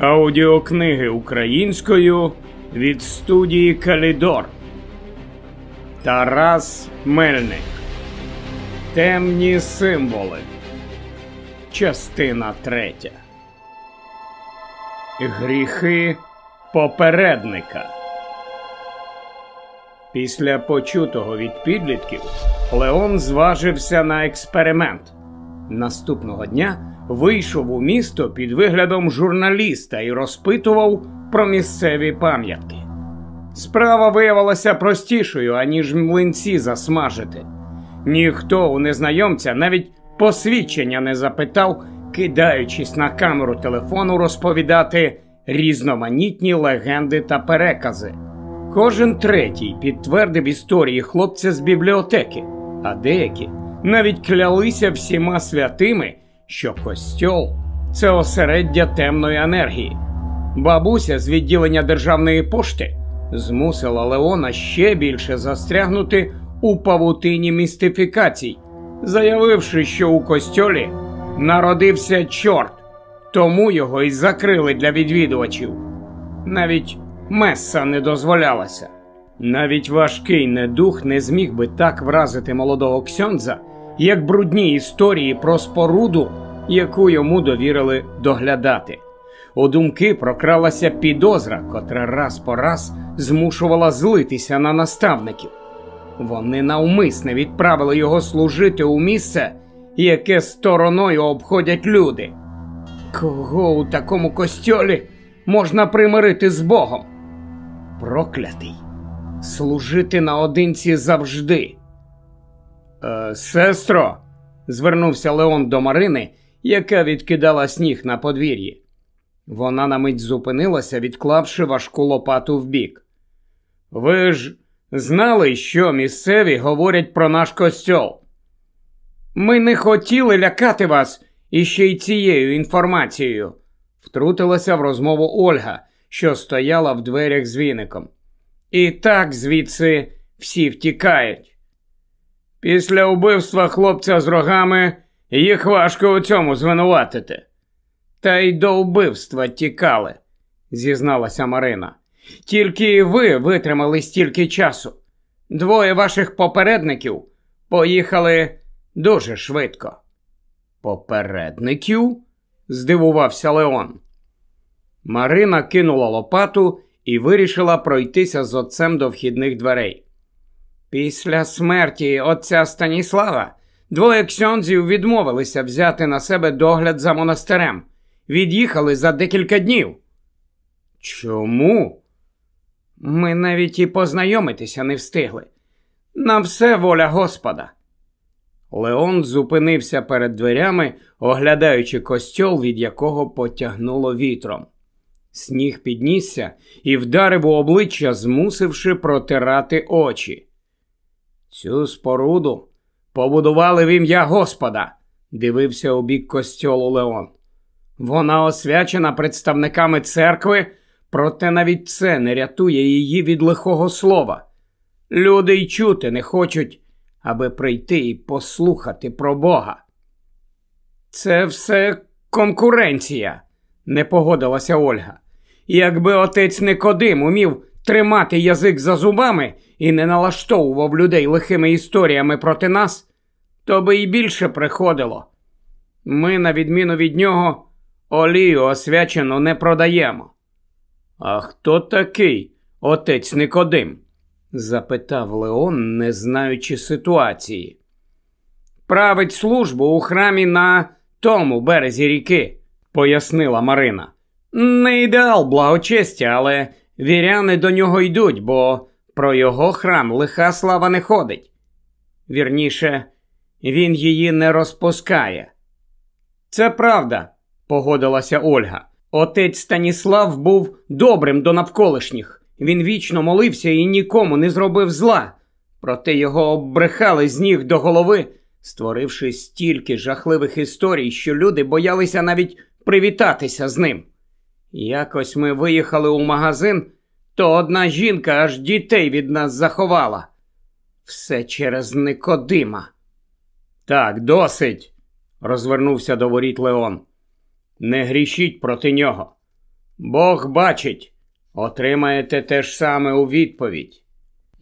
Аудіокниги українською від студії Калідор. Тарас Мельник. Темні символи. Частина третя. Гріхи попередника. Після почутого від підлітків Леон зважився на експеримент. Наступного дня вийшов у місто під виглядом журналіста і розпитував про місцеві пам'ятки. Справа виявилася простішою, аніж млинці засмажити. Ніхто у незнайомця навіть посвідчення не запитав, кидаючись на камеру телефону розповідати різноманітні легенди та перекази. Кожен третій підтвердив історії хлопця з бібліотеки, а деякі навіть клялися всіма святими, що костьол це осереддя темної енергії. Бабуся з відділення державної пошти змусила Леона ще більше застрягнути у павутині містифікацій, заявивши, що у костьолі народився чорт, тому його й закрили для відвідувачів. Навіть меса не дозволялася. Навіть важкий недух не зміг би так вразити молодого ксьондза, як брудні історії про споруду, яку йому довірили доглядати. У думки прокралася підозра, котра раз по раз змушувала злитися на наставників. Вони навмисне відправили його служити у місце, яке стороною обходять люди. Кого у такому костьолі можна примирити з Богом? Проклятий, служити наодинці завжди. Е, Сестро, звернувся Леон до Марини, яка відкидала сніг на подвір'ї. Вона на мить зупинилася, відклавши важку лопату вбік. Ви ж знали, що місцеві говорять про наш костьол? Ми не хотіли лякати вас іще й цією інформацією, втрутилася в розмову Ольга, що стояла в дверях з віником. І так звідси всі втікають. Після убивства хлопця з рогами їх важко у цьому звинуватити. Та й до вбивства тікали, зізналася Марина. Тільки і ви витримали стільки часу. Двоє ваших попередників поїхали дуже швидко. Попередників? здивувався Леон. Марина кинула лопату і вирішила пройтися з отцем до вхідних дверей. Після смерті отця Станіслава двоє ксьонзів відмовилися взяти на себе догляд за монастирем. Від'їхали за декілька днів. Чому? Ми навіть і познайомитися не встигли. На все воля Господа. Леон зупинився перед дверями, оглядаючи костьол, від якого потягнуло вітром. Сніг піднісся і вдарив у обличчя, змусивши протирати очі. Цю споруду побудували в ім'я Господа, дивився у бік костьолу Леон. Вона освячена представниками церкви, проте навіть це не рятує її від лихого слова. Люди й чути не хочуть, аби прийти і послухати про Бога. Це все конкуренція, не погодилася Ольга. Якби отець Никодим умів тримати язик за зубами і не налаштовував людей лихими історіями проти нас, то би й більше приходило. Ми, на відміну від нього, олію освячену не продаємо. А хто такий отець Никодим? запитав Леон, не знаючи ситуації. Править службу у храмі на тому березі ріки, пояснила Марина. Не ідеал благочестя, але віряни до нього йдуть, бо про його храм лиха слава не ходить. Вірніше, він її не розпускає. Це правда, погодилася Ольга. Отець Станіслав був добрим до навколишніх. Він вічно молився і нікому не зробив зла. Проте його обрехали з ніг до голови, створивши стільки жахливих історій, що люди боялися навіть привітатися з ним. Якось ми виїхали у магазин, то одна жінка аж дітей від нас заховала. Все через Никодима. Так, досить, розвернувся до воріт Леон. Не грішіть проти нього. Бог бачить, отримаєте те ж саме у відповідь.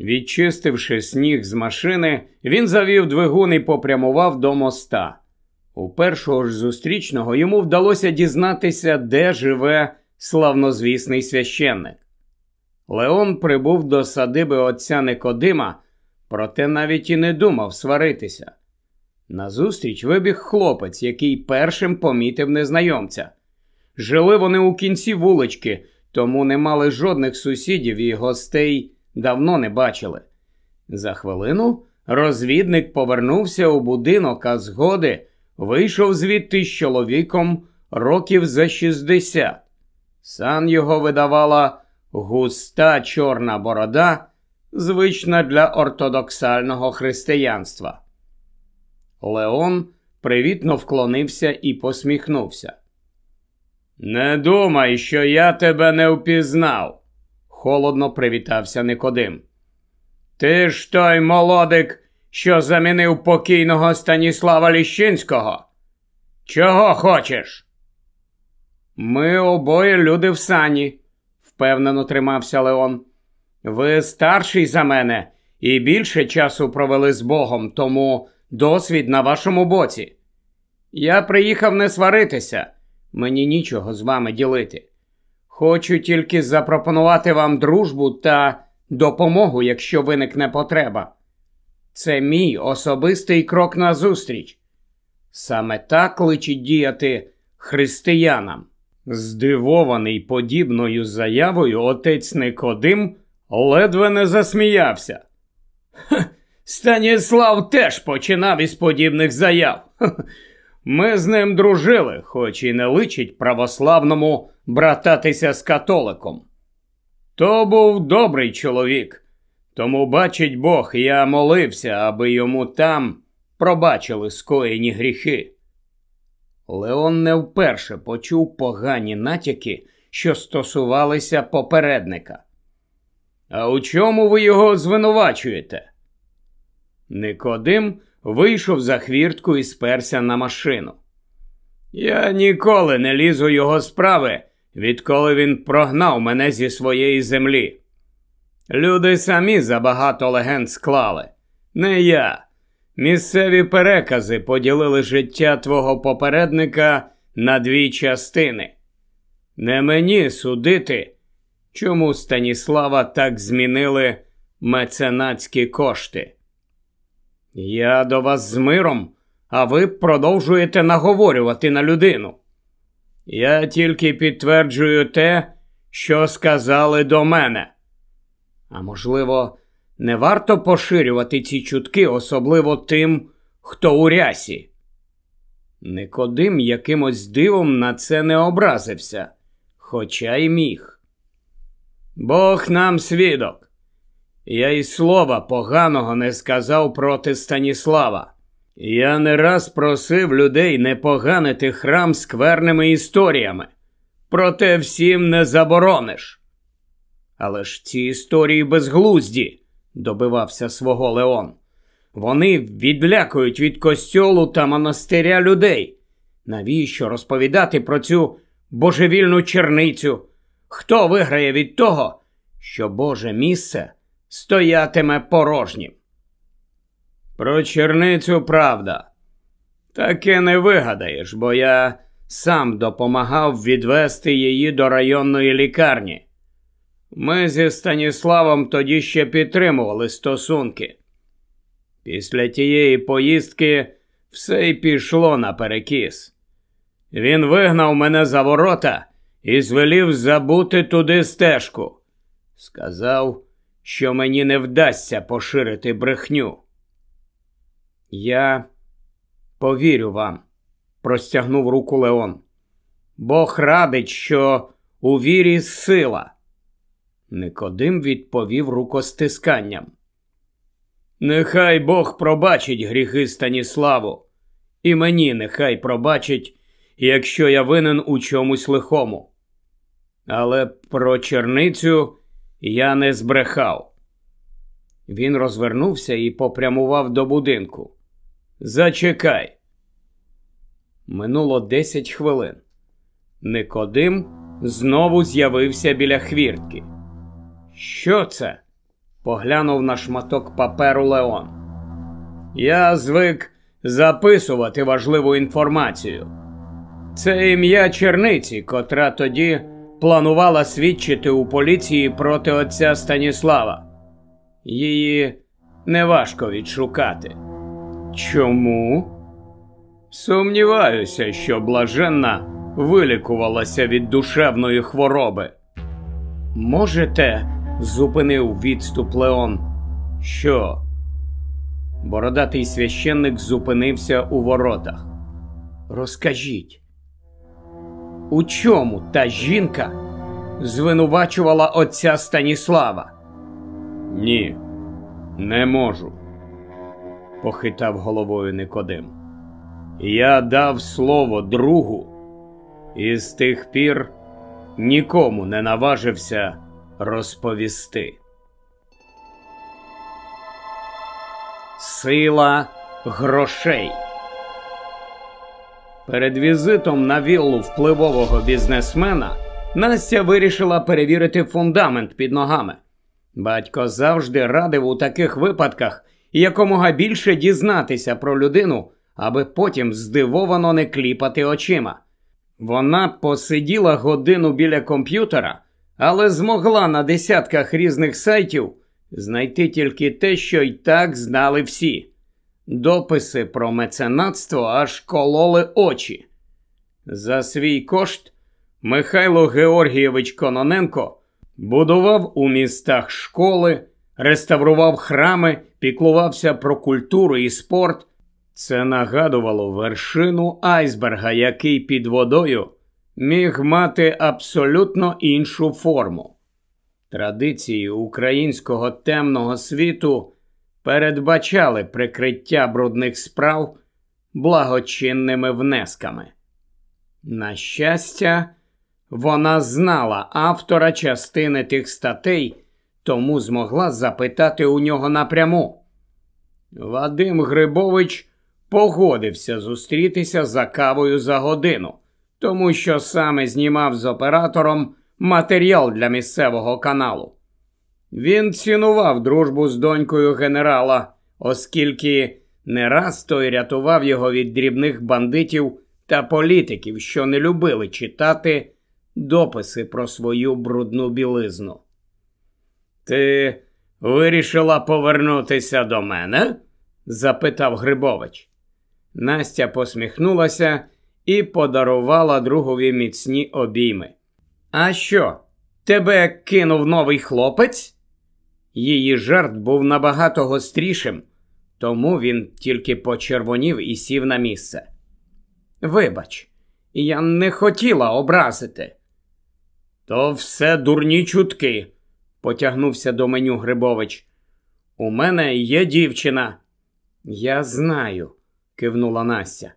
Відчистивши сніг з машини, він завів двигун і попрямував до моста. У першого ж зустрічного йому вдалося дізнатися, де живе славнозвісний священник. Леон прибув до садиби отця Никодима, проте навіть і не думав сваритися. Назустріч вибіг хлопець, який першим помітив незнайомця. Жили вони у кінці вулички, тому не мали жодних сусідів і гостей давно не бачили. За хвилину розвідник повернувся у будинок, а згоди вийшов звідти з чоловіком років за 60. Сан його видавала густа чорна борода, звична для ортодоксального християнства. Леон привітно вклонився і посміхнувся. Не думай, що я тебе не впізнав, холодно привітався Никодим. Ти ж той молодик, що замінив покійного Станіслава Ліщинського. Чого хочеш? Ми обоє люди в сані, впевнено тримався Леон. Ви старший за мене і більше часу провели з Богом, тому досвід на вашому боці. Я приїхав не сваритися, мені нічого з вами ділити. Хочу тільки запропонувати вам дружбу та допомогу, якщо виникне потреба. Це мій особистий крок назустріч. Саме так личить діяти християнам. Здивований подібною заявою, отець Никодим ледве не засміявся. Станіслав теж починав із подібних заяв. Ми з ним дружили, хоч і не личить православному брататися з католиком. То був добрий чоловік, тому, бачить Бог, я молився, аби йому там пробачили скоєні гріхи. Леон не вперше почув погані натяки, що стосувалися попередника. А у чому ви його звинувачуєте? Никодим вийшов за хвіртку і сперся на машину. Я ніколи не лізу його справи, відколи він прогнав мене зі своєї землі. Люди самі забагато легенд склали, не я. Місцеві перекази поділили життя твого попередника на дві частини. Не мені судити, чому Станіслава так змінили меценатські кошти. Я до вас з миром, а ви продовжуєте наговорювати на людину. Я тільки підтверджую те, що сказали до мене. А можливо, не варто поширювати ці чутки, особливо тим, хто у рясі. Никодим якимось дивом на це не образився, хоча й міг. Бог нам свідок. Я й слова поганого не сказав проти Станіслава. Я не раз просив людей не поганити храм скверними історіями, проте всім не заборониш. Але ж ці історії безглузді, добивався свого Леон. Вони відлякують від костьолу та монастиря людей. Навіщо розповідати про цю божевільну черницю? Хто виграє від того, що Боже місце стоятиме порожнім? Про черницю правда. Таке не вигадаєш, бо я сам допомагав відвести її до районної лікарні. Ми зі Станіславом тоді ще підтримували стосунки. Після тієї поїздки все й пішло наперекіс. Він вигнав мене за ворота і звелів забути туди стежку. Сказав, що мені не вдасться поширити брехню. Я повірю вам, простягнув руку Леон. Бог радить, що у вірі сила. Никодим відповів рукостисканням. Нехай Бог пробачить гріхи Станіславу, і мені нехай пробачить, якщо я винен у чомусь лихому. Але про черницю я не збрехав. Він розвернувся і попрямував до будинку. Зачекай. Минуло десять хвилин. Никодим знову з'явився біля хвіртки. Що це? поглянув на шматок паперу Леон. Я звик записувати важливу інформацію. Це ім'я черниці, котра тоді планувала свідчити у поліції проти отця Станіслава. Її неважко відшукати. Чому? Сумніваюся, що блаженна вилікувалася від душевної хвороби. Можете, зупинив відступ Леон. Що? Бородатий священник зупинився у воротах. Розкажіть, у чому та жінка звинувачувала отця Станіслава? Ні, не можу, похитав головою Никодим. Я дав слово другу, і з тих пір нікому не наважився розповісти. Сила грошей. Перед візитом на віллу впливового бізнесмена Настя вирішила перевірити фундамент під ногами. Батько завжди радив у таких випадках якомога більше дізнатися про людину, аби потім здивовано не кліпати очима. Вона посиділа годину біля комп'ютера, але змогла на десятках різних сайтів знайти тільки те, що й так знали всі. Дописи про меценатство аж кололи очі. За свій кошт Михайло Георгійович Кононенко будував у містах школи, реставрував храми, піклувався про культуру і спорт. Це нагадувало вершину айсберга, який під водою міг мати абсолютно іншу форму. Традиції українського темного світу передбачали прикриття брудних справ благочинними внесками. На щастя, вона знала автора частини тих статей, тому змогла запитати у нього напряму. Вадим Грибович погодився зустрітися за кавою за годину, тому що саме знімав з оператором матеріал для місцевого каналу. Він цінував дружбу з донькою генерала, оскільки не раз той рятував його від дрібних бандитів та політиків, що не любили читати дописи про свою брудну білизну. Ти вирішила повернутися до мене? запитав Грибович. Настя посміхнулася і подарувала другові міцні обійми. А що, тебе кинув новий хлопець? Її жарт був набагато гострішим, тому він тільки почервонів і сів на місце. Вибач, я не хотіла образити. То все дурні чутки, потягнувся до меню Грибович. У мене є дівчина. Я знаю, кивнула Настя.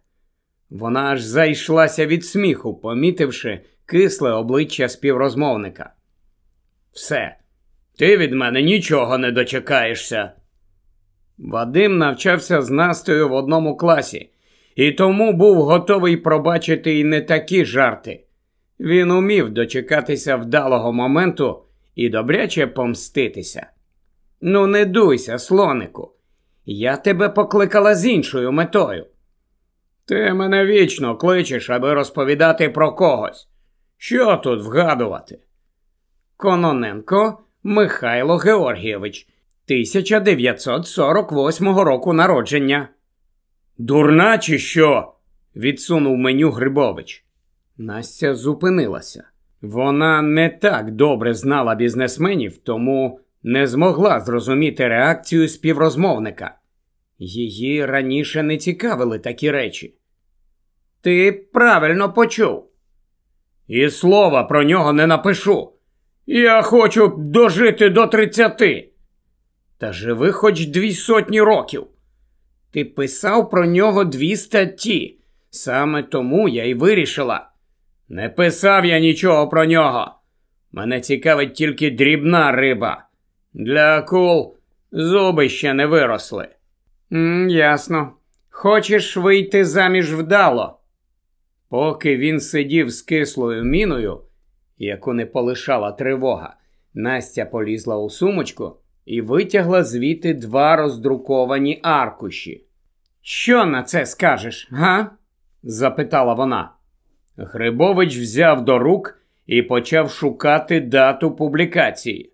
Вона аж зайшлася від сміху, помітивши кисле обличчя співрозмовника. Все, ти від мене нічого не дочекаєшся. Вадим навчався з Настею в одному класі, і тому був готовий пробачити і не такі жарти. Він умів дочекатися вдалого моменту і добряче помститися. Ну, не дуйся, слонику. Я тебе покликала з іншою метою. Ти мене вічно кличеш, аби розповідати про когось. Що тут вгадувати? Кононенко Михайло Георгійович, 1948 року народження. Дурна, чи що? відсунув меню Грибович. Настя зупинилася. Вона не так добре знала бізнесменів, тому не змогла зрозуміти реакцію співрозмовника. Її раніше не цікавили такі речі. Ти правильно почув. І слова про нього не напишу. Я хочу дожити до тридцяти. Та живи хоч дві сотні років. Ти писав про нього дві статті. Саме тому я й вирішила. Не писав я нічого про нього. Мене цікавить тільки дрібна риба. Для акул зуби ще не виросли. М, Ясно. Хочеш вийти заміж вдало? Поки він сидів з кислою міною, яку не полишала тривога. Настя полізла у сумочку і витягла звідти два роздруковані аркуші. Що на це скажеш, га? запитала вона. Грибович взяв до рук і почав шукати дату публікації.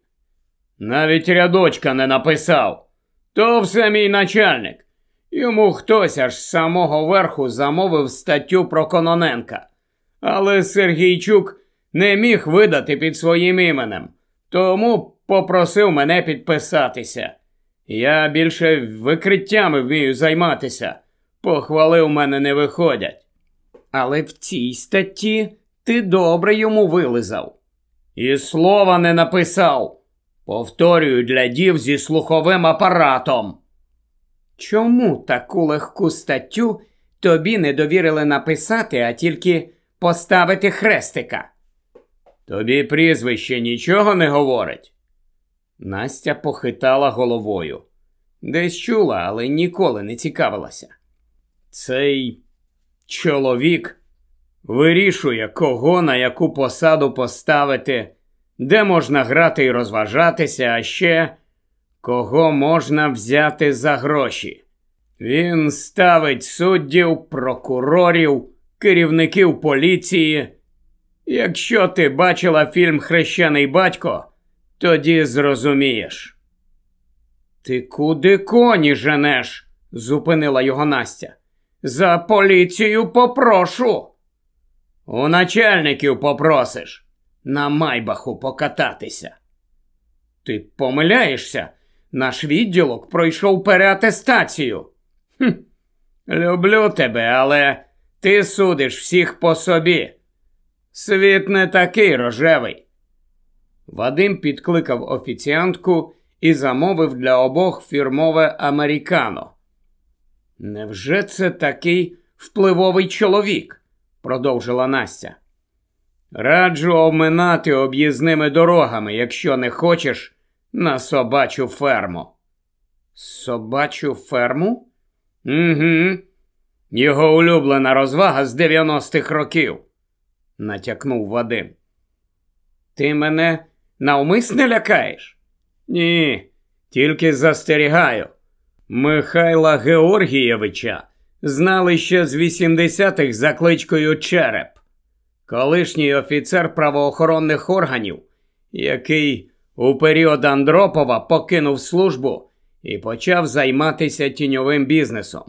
Навіть рядочка не написав. То все мій начальник. Йому хтось аж з самого верху замовив статтю про Кононенка. Але Сергійчук не міг видати під своїм іменем, тому попросив мене підписатися. Я більше викриттями вмію займатися. Похвали у мене не виходять. Але в цій статті ти добре йому вилизав. І слова не написав. Повторюю для дів зі слуховим апаратом. Чому таку легку статтю тобі не довірили написати, а тільки поставити хрестика? Тобі прізвище нічого не говорить. Настя похитала головою. Десь чула, але ніколи не цікавилася. Цей чоловік вирішує, кого на яку посаду поставити, де можна грати і розважатися, а ще кого можна взяти за гроші. Він ставить суддів, прокурорів, керівників поліції. Якщо ти бачила фільм Хрещений батько, тоді зрозумієш. Ти куди коні женеш? зупинила його Настя. За поліцію попрошу. У начальників попросиш на майбаху покататися. Ти помиляєшся? Наш відділок пройшов переатестацію. Хм, Люблю тебе, але ти судиш всіх по собі. Світ не такий рожевий. Вадим підкликав офіціантку і замовив для обох фірмове американо. Невже це такий впливовий чоловік? продовжила Настя. Раджу оминати об'їзними дорогами, якщо не хочеш, на собачу ферму. Собачу ферму? Угу. Його улюблена розвага з 90-х років, натякнув Вадим. Ти мене навмисне лякаєш? Ні, тільки застерігаю. Михайла Георгієвича знали ще з 80-х за кличкою Череп, колишній офіцер правоохоронних органів, який у період Андропова покинув службу і почав займатися тіньовим бізнесом.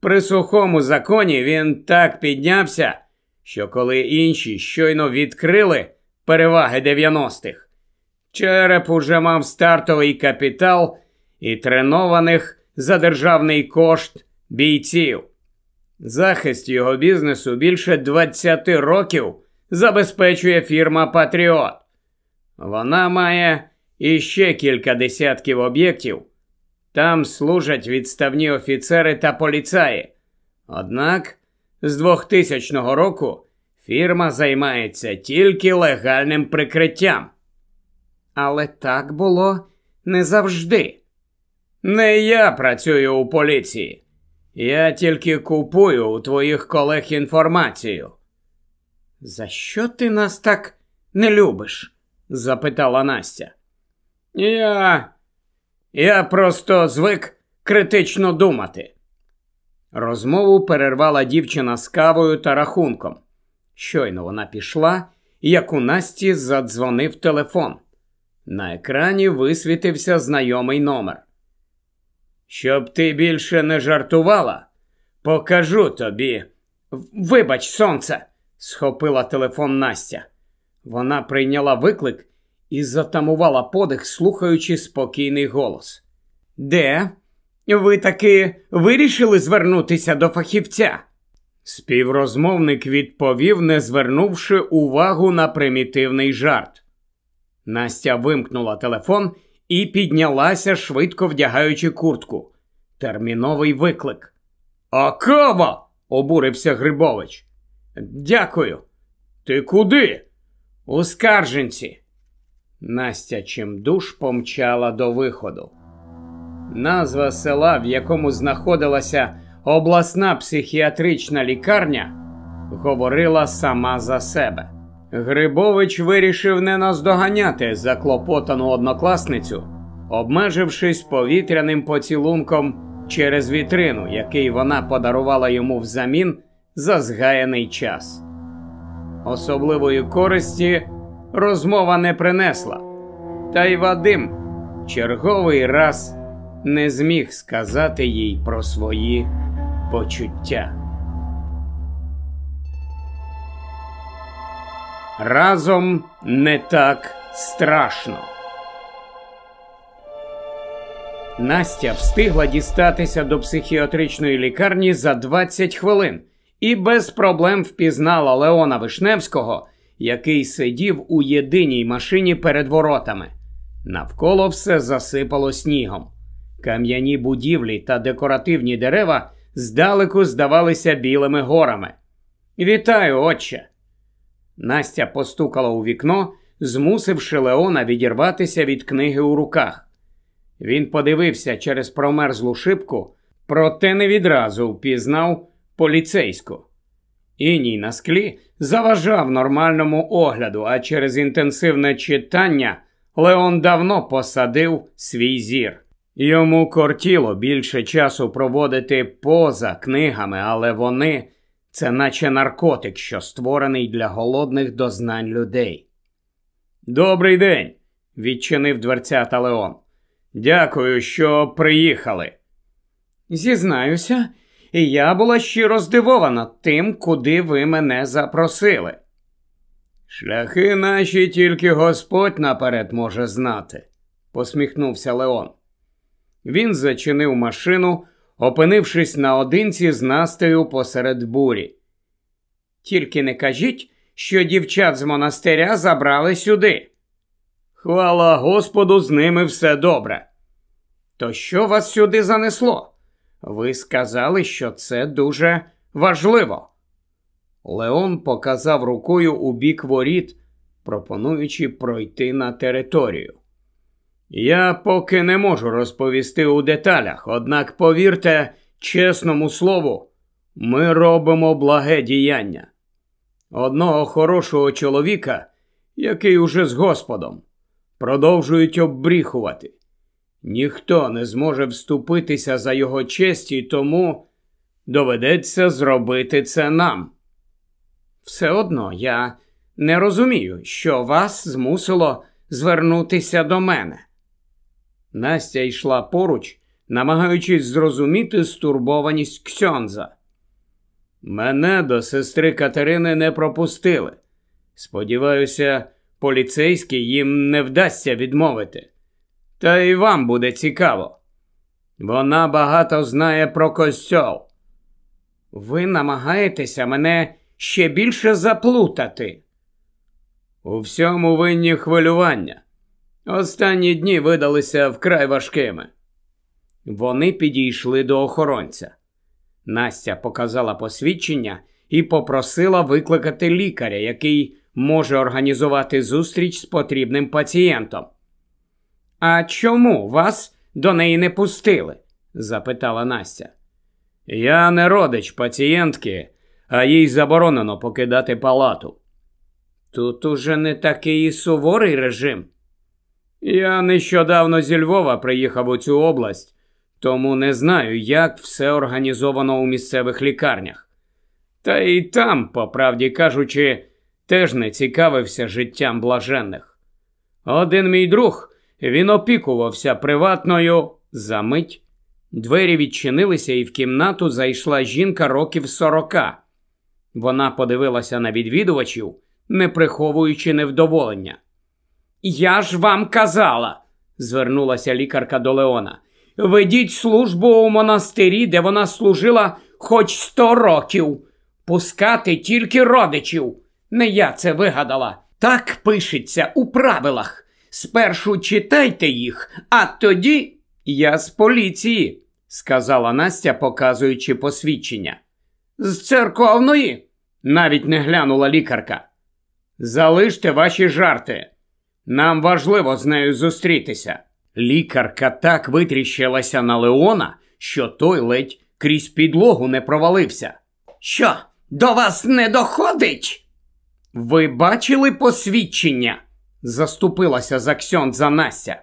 При сухому законі він так піднявся, що коли інші щойно відкрили переваги 90-х, череп уже мав стартовий капітал і тренованих за державний кошт бійців. Захист його бізнесу більше 20 років забезпечує фірма Патріот. Вона має іще кілька десятків об'єктів. Там служать відставні офіцери та поліцаї. Однак з 2000 року фірма займається тільки легальним прикриттям. Але так було не завжди. Не я працюю у поліції. Я тільки купую у твоїх колег інформацію. За що ти нас так не любиш? Запитала Настя. Я. Я просто звик критично думати. Розмову перервала дівчина з кавою та рахунком. Щойно вона пішла, як у Насті задзвонив телефон. На екрані висвітився знайомий номер. Щоб ти більше не жартувала, покажу тобі. Вибач, сонце, схопила телефон Настя. Вона прийняла виклик і затамувала подих, слухаючи спокійний голос. Де? Ви таки вирішили звернутися до фахівця? Співрозмовник відповів, не звернувши увагу на примітивний жарт. Настя вимкнула телефон і піднялася, швидко вдягаючи куртку. Терміновий виклик. «А кава!» – обурився Грибович. Дякую. Ти куди? У скарженці. Настя чимдуж помчала до виходу. Назва села, в якому знаходилася обласна психіатрична лікарня, говорила сама за себе. Грибович вирішив не наздоганяти заклопотану однокласницю, обмежившись повітряним поцілунком через вітрину, який вона подарувала йому взамін за згаяний час. Особливої користі розмова не принесла, та й Вадим черговий раз не зміг сказати їй про свої почуття. Разом не так страшно. Настя встигла дістатися до психіатричної лікарні за 20 хвилин і без проблем впізнала Леона Вишневського, який сидів у єдиній машині перед воротами. Навколо все засипало снігом. Кам'яні будівлі та декоративні дерева здалеку здавалися білими горами. Вітаю, отче! Настя постукала у вікно, змусивши Леона відірватися від книги у руках. Він подивився через промерзлу шибку, проте не відразу впізнав поліцейську. Іній на склі заважав нормальному огляду, а через інтенсивне читання Леон давно посадив свій зір. Йому кортіло більше часу проводити поза книгами, але вони це наче наркотик, що створений для голодних дознань людей. Добрий день, відчинив дверцята Леон. Дякую, що приїхали. Зізнаюся, я була щиро здивована тим, куди ви мене запросили. Шляхи наші тільки Господь наперед може знати, посміхнувся Леон. Він зачинив машину, опинившись наодинці з Настею посеред бурі. Тільки не кажіть, що дівчат з монастиря забрали сюди. Хвала Господу, з ними все добре. То що вас сюди занесло? Ви сказали, що це дуже важливо. Леон показав рукою у бік воріт, пропонуючи пройти на територію. Я поки не можу розповісти у деталях, однак повірте, чесному слову, ми робимо благе діяння. Одного хорошого чоловіка, який уже з Господом, продовжують оббріхувати. Ніхто не зможе вступитися за його честь і тому доведеться зробити це нам. Все одно я не розумію, що вас змусило звернутися до мене. Настя йшла поруч, намагаючись зрозуміти стурбованість Ксьонза. Мене до сестри Катерини не пропустили. Сподіваюся, поліцейський їм не вдасться відмовити. Та й вам буде цікаво. Вона багато знає про костьол. Ви намагаєтеся мене ще більше заплутати. У всьому винні хвилювання. Останні дні видалися вкрай важкими. Вони підійшли до охоронця. Настя показала посвідчення і попросила викликати лікаря, який може організувати зустріч з потрібним пацієнтом. А чому вас до неї не пустили? запитала Настя. Я не родич пацієнтки, а їй заборонено покидати палату. Тут уже не такий суворий режим. Я нещодавно зі Львова приїхав у цю область, тому не знаю, як все організовано у місцевих лікарнях. Та і там, по правді кажучи, теж не цікавився життям блаженних. Один мій друг він опікувався приватною за мить. Двері відчинилися, і в кімнату зайшла жінка років сорока. Вона подивилася на відвідувачів, не приховуючи невдоволення. Я ж вам казала, звернулася лікарка до Леона. Ведіть службу у монастирі, де вона служила хоч сто років. Пускати тільки родичів. Не я це вигадала. Так пишеться у правилах. Спершу читайте їх, а тоді я з поліції, сказала Настя, показуючи посвідчення. З церковної, навіть не глянула лікарка. Залиште ваші жарти. Нам важливо з нею зустрітися. Лікарка так витріщилася на Леона, що той ледь крізь підлогу не провалився. Що, до вас не доходить? Ви бачили посвідчення? Заступилася за Ксьондза Настя.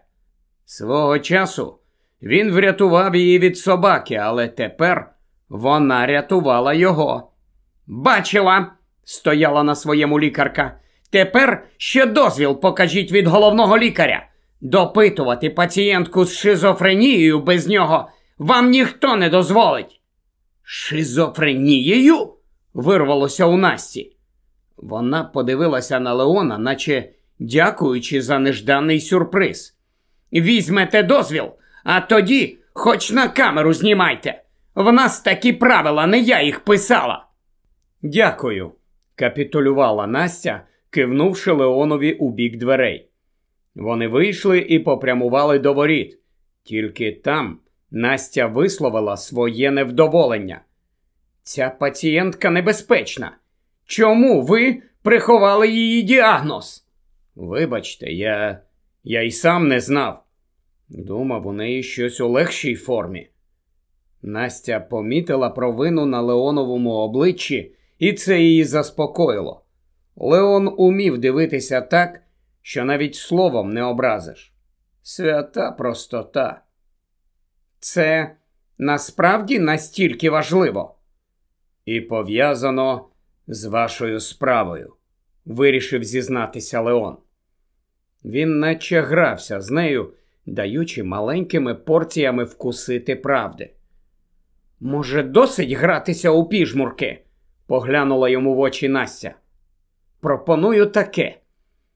Свого часу він врятував її від собаки, але тепер вона рятувала його. Бачила, стояла на своєму лікарка. Тепер ще дозвіл покажіть від головного лікаря. Допитувати пацієнтку з шизофренією без нього вам ніхто не дозволить. Шизофренією? вирвалося у Насті. Вона подивилася на Леона, наче дякуючи за нежданий сюрприз. Візьмете дозвіл, а тоді хоч на камеру знімайте. В нас такі правила, не я їх писала. Дякую, капітулювала Настя, кивнувши Леонові у бік дверей. Вони вийшли і попрямували до воріт. Тільки там Настя висловила своє невдоволення. Ця пацієнтка небезпечна. Чому ви приховали її діагноз? Вибачте, я я й сам не знав. Думав, у неї щось у легшій формі. Настя помітила провину на Леоновому обличчі, і це її заспокоїло. Леон умів дивитися так, що навіть словом не образиш. Свята простота. Це насправді настільки важливо і пов'язано з вашою справою, вирішив зізнатися Леон. Він наче грався з нею, даючи маленькими порціями вкусити правди. Може, досить гратися у піжмурки? поглянула йому в очі Настя. Пропоную таке.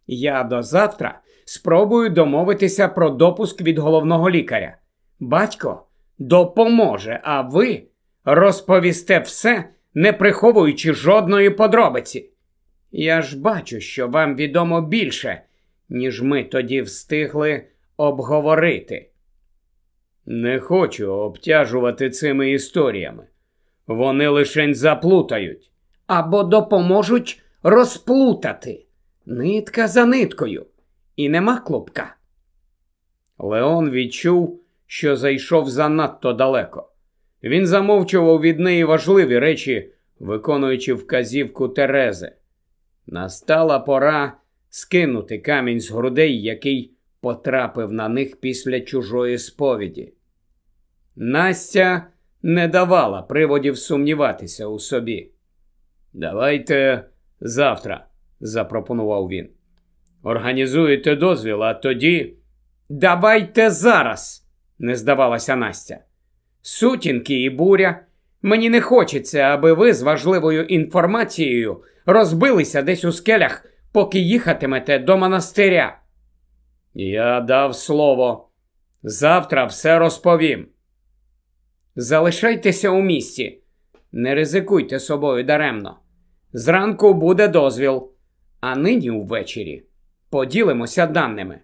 Я до завтра спробую домовитися про допуск від головного лікаря. Батько допоможе, а ви розповісте все, не приховуючи жодної подробиці. Я ж бачу, що вам відомо більше, ніж ми тоді встигли обговорити. Не хочу обтяжувати цими історіями. Вони лишень заплутають або допоможуть розплутати нитка за ниткою, і нема клопка. Леон відчув, що зайшов занадто далеко. Він замовчував від неї важливі речі, виконуючи вказівку Терези. Настала пора скинути камінь з грудей, який потрапив на них після чужої сповіді. Настя не давала приводів сумніватися у собі. Давайте завтра, запропонував він. Організуєте дозвіл, а тоді. Давайте зараз, не здавалася Настя. Сутінки і буря. Мені не хочеться, аби ви з важливою інформацією розбилися десь у скелях, поки їхатимете до монастиря. Я дав слово. Завтра все розповім. Залишайтеся у місті, не ризикуйте собою даремно. Зранку буде дозвіл, а нині ввечері поділимося даними.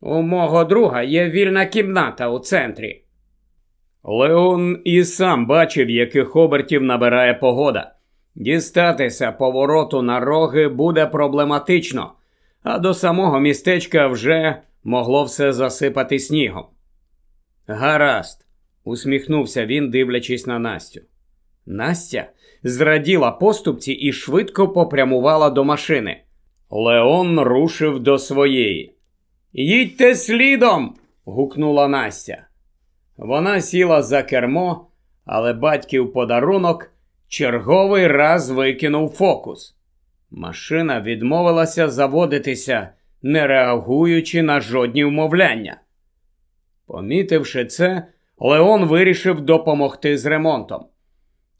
У мого друга є вільна кімната у центрі. Леон і сам бачив, яких обертів набирає погода. Дістатися повороту на роги буде проблематично, а до самого містечка вже могло все засипати снігом. Гаразд, усміхнувся він, дивлячись на Настю. Настя зраділа поступці і швидко попрямувала до машини. Леон рушив до своєї. Їдьте слідом. гукнула Настя. Вона сіла за кермо, але батьків подарунок черговий раз викинув фокус. Машина відмовилася заводитися, не реагуючи на жодні вмовляння. Помітивши це, Леон вирішив допомогти з ремонтом.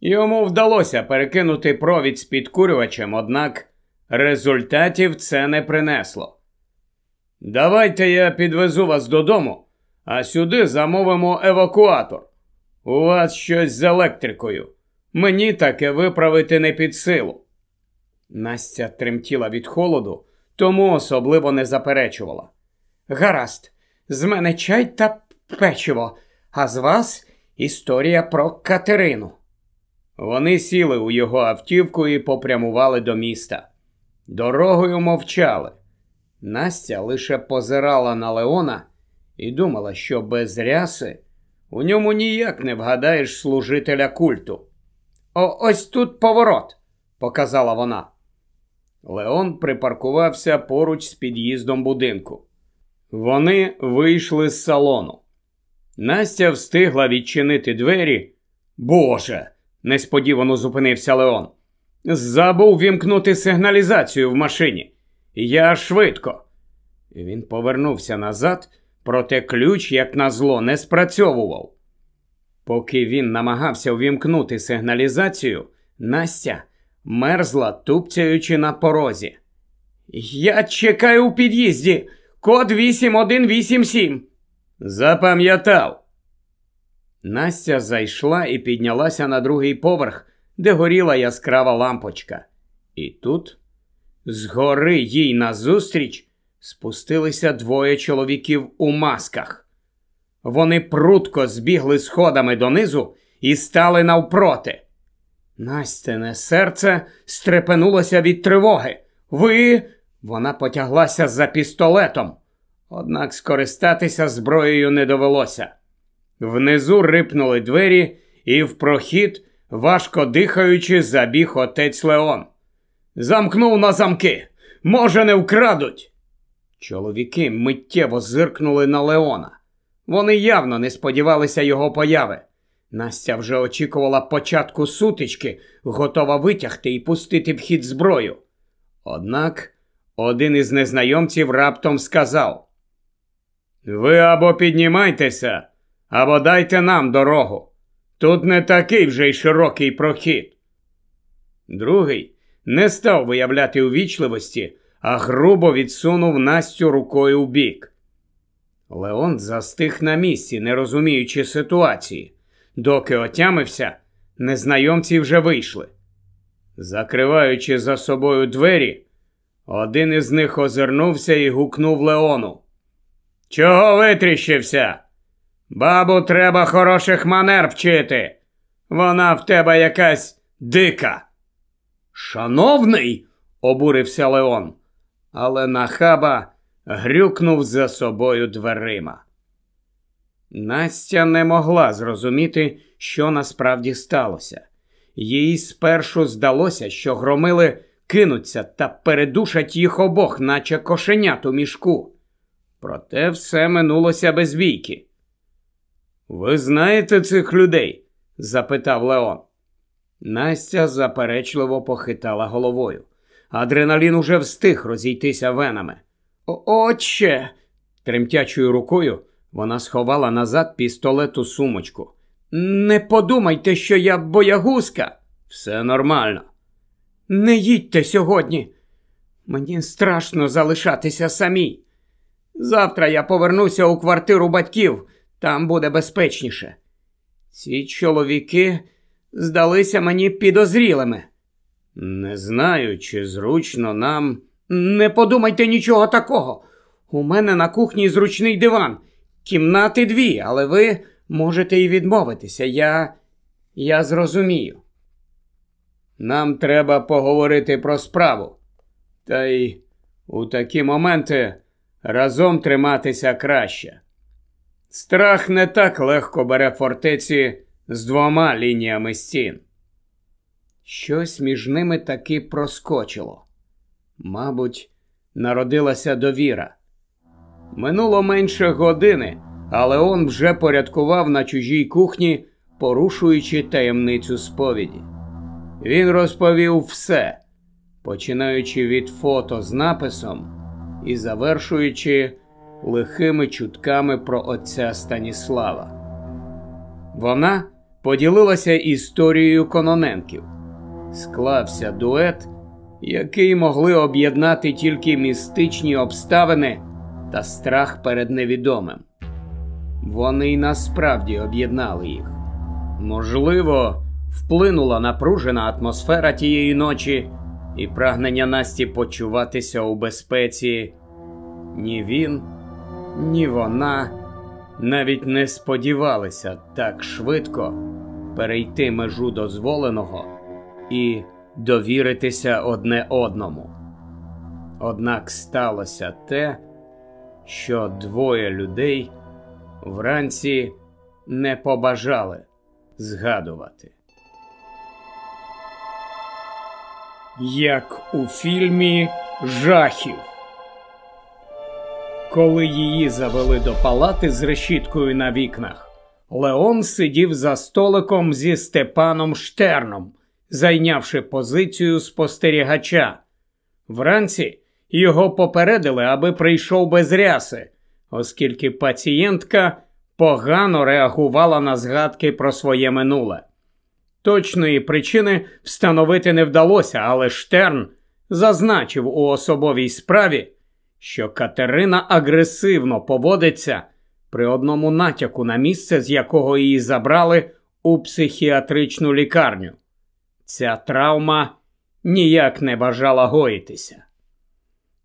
Йому вдалося перекинути провід з підкурювачем, однак результатів це не принесло. Давайте я підвезу вас додому, а сюди замовимо евакуатор. У вас щось з електрикою. Мені таке виправити не під силу. Настя тремтіла від холоду, тому особливо не заперечувала. Гаразд, з мене чай та печиво, а з вас історія про Катерину. Вони сіли у його автівку і попрямували до міста. Дорогою мовчали. Настя лише позирала на Леона і думала, що без ряси у ньому ніяк не вгадаєш служителя культу. О, ось тут поворот, показала вона. Леон припаркувався поруч з під'їздом будинку. Вони вийшли з салону. Настя встигла відчинити двері. Боже, несподівано зупинився Леон. Забув вімкнути сигналізацію в машині. Я швидко. Він повернувся назад, проте ключ, як назло, не спрацьовував. Поки він намагався ввімкнути сигналізацію, Настя мерзла, тупцяючи на порозі. Я чекаю у під'їзді. Код 8187. Запам'ятав. Настя зайшла і піднялася на другий поверх, де горіла яскрава лампочка. І тут, згори їй назустріч, спустилися двоє чоловіків у масках. Вони прутко збігли сходами донизу і стали навпроти. Настяне серце стрепенулося від тривоги. Ви. Вона потяглася за пістолетом, однак скористатися зброєю не довелося. Внизу рипнули двері, і в прохід, важко дихаючи, забіг отець Леон. Замкнув на замки. Може, не вкрадуть. Чоловіки миттєво зиркнули на Леона. Вони явно не сподівалися його появи. Настя вже очікувала початку сутички, готова витягти і пустити в хід зброю. Однак один із незнайомців раптом сказав: Ви або піднімайтеся, або дайте нам дорогу. Тут не такий вже й широкий прохід. Другий не став виявляти увічливості, а грубо відсунув Настю рукою в бік. Леон застиг на місці, не розуміючи ситуації. Доки отямився, незнайомці вже вийшли. Закриваючи за собою двері, один із них озирнувся і гукнув Леону. Чого витріщився? Бабу, треба хороших манер вчити. Вона в тебе якась дика. Шановний, обурився Леон, але нахаба грюкнув за собою дверима. Настя не могла зрозуміти, що насправді сталося. Їй спершу здалося, що громили кинуться та передушать їх обох, наче кошенят у мішку. Проте все минулося без війки. Ви знаєте цих людей? запитав Леон. Настя заперечливо похитала головою. Адреналін уже встиг розійтися венами. Отче. тремтячою рукою вона сховала назад пістолет у сумочку. Не подумайте, що я боягузка. Все нормально. Не їдьте сьогодні. Мені страшно залишатися самій. Завтра я повернуся у квартиру батьків, там буде безпечніше. Ці чоловіки здалися мені підозрілими. Не знаю, чи зручно нам. Не подумайте нічого такого. У мене на кухні зручний диван, кімнати дві, але ви можете і відмовитися. Я. Я зрозумію. Нам треба поговорити про справу. Та й у такі моменти разом триматися краще. Страх не так легко бере фортеці з двома лініями стін. Щось між ними таки проскочило. Мабуть, народилася довіра. Минуло менше години, але он вже порядкував на чужій кухні, порушуючи таємницю сповіді. Він розповів все, починаючи від фото з написом і завершуючи лихими чутками про отця Станіслава. Вона поділилася історією Кононенків. Склався дует, який могли об'єднати тільки містичні обставини та страх перед невідомим. Вони й насправді об'єднали їх. Можливо, вплинула напружена атмосфера тієї ночі і прагнення Насті почуватися у безпеці. Ні він, ні вона навіть не сподівалися так швидко перейти межу дозволеного і довіритися одне одному. Однак сталося те, що двоє людей вранці не побажали згадувати. як у фільмі Жахів. Коли її завели до палати з решіткою на вікнах, Леон сидів за столиком зі Степаном Штерном, зайнявши позицію спостерігача. Вранці його попередили, аби прийшов без ряси, оскільки пацієнтка погано реагувала на згадки про своє минуле. Точної причини встановити не вдалося, але Штерн зазначив у особовій справі, що Катерина агресивно поводиться при одному натяку на місце, з якого її забрали у психіатричну лікарню. Ця травма ніяк не бажала гоїтися.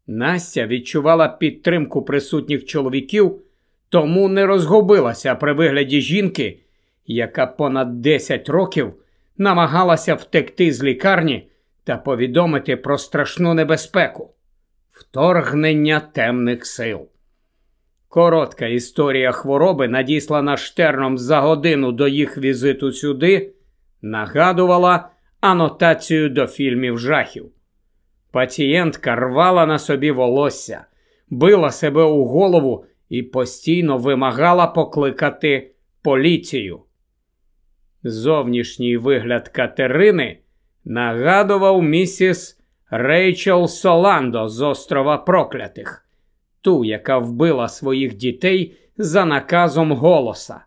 Настя відчувала підтримку присутніх чоловіків, тому не розгубилася при вигляді жінки, яка понад 10 років намагалася втекти з лікарні та повідомити про страшну небезпеку вторгнення темних сил. Коротка історія хвороби, надіслана штерном за годину до їх візиту сюди, нагадувала анотацію до фільмів жахів. Пацієнтка рвала на собі волосся, била себе у голову і постійно вимагала покликати поліцію. Зовнішній вигляд Катерини нагадував місіс Рейчел Соландо з острова Проклятих, ту, яка вбила своїх дітей за наказом голоса.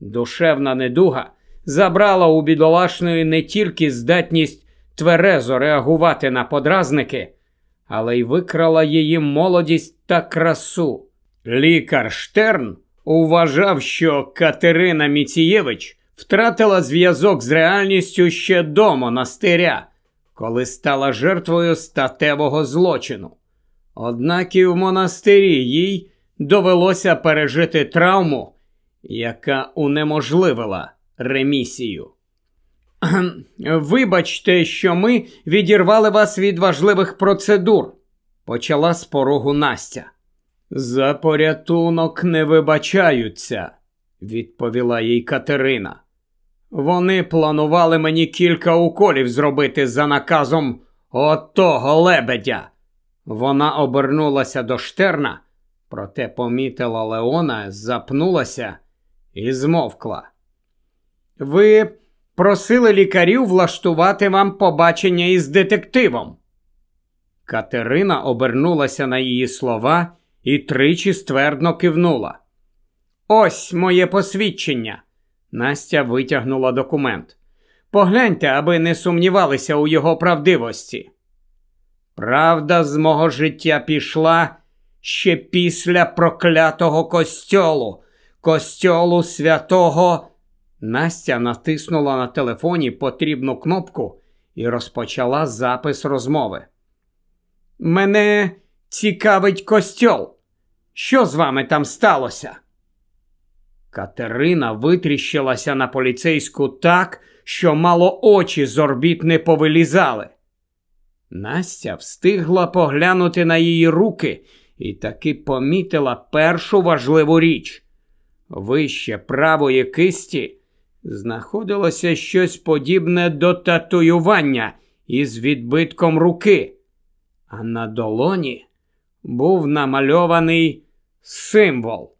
Душевна недуга забрала у бідолашної не тільки здатність тверезо реагувати на подразники, але й викрала її молодість та красу. Лікар Штерн уважав, що Катерина Міцієвич втратила зв'язок з реальністю ще до монастиря, коли стала жертвою статевого злочину. Однак і в монастирі їй довелося пережити травму, яка унеможливила ремісію. Вибачте, що ми відірвали вас від важливих процедур, почала з порогу Настя. За порятунок не вибачаються, відповіла їй Катерина. Вони планували мені кілька уколів зробити за наказом отого лебедя. Вона обернулася до штерна, проте помітила Леона, запнулася і змовкла. Ви просили лікарів влаштувати вам побачення із детективом. Катерина обернулася на її слова і тричі ствердно кивнула. Ось моє посвідчення. Настя витягнула документ. Погляньте, аби не сумнівалися у його правдивості. Правда з мого життя пішла ще після проклятого костьолу, костьолу святого. Настя натиснула на телефоні потрібну кнопку і розпочала запис розмови. Мене цікавить костьол. Що з вами там сталося? Катерина витріщилася на поліцейську так, що мало очі з орбіт не повилізали. Настя встигла поглянути на її руки і таки помітила першу важливу річ. Вище правої кисті знаходилося щось подібне до татуювання із відбитком руки, а на долоні був намальований символ.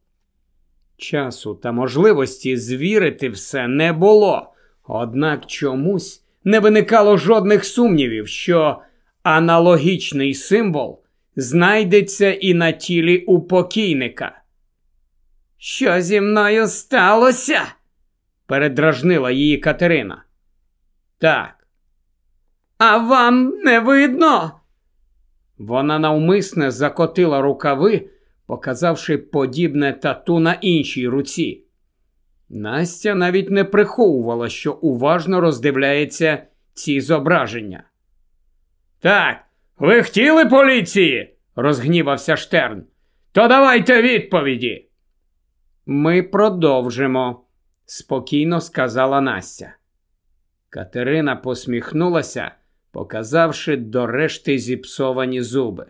Часу та можливості звірити все не було, однак чомусь не виникало жодних сумнівів, що аналогічний символ знайдеться і на тілі у покійника. Що зі мною сталося? Передражнила її Катерина. Так. А вам не видно? Вона навмисне закотила рукави, показавши подібне тату на іншій руці. Настя навіть не приховувала, що уважно роздивляється ці зображення. Так, ви хотіли поліції? розгнівався Штерн. То давайте відповіді. Ми продовжимо, спокійно сказала Настя. Катерина посміхнулася, показавши до решти зіпсовані зуби.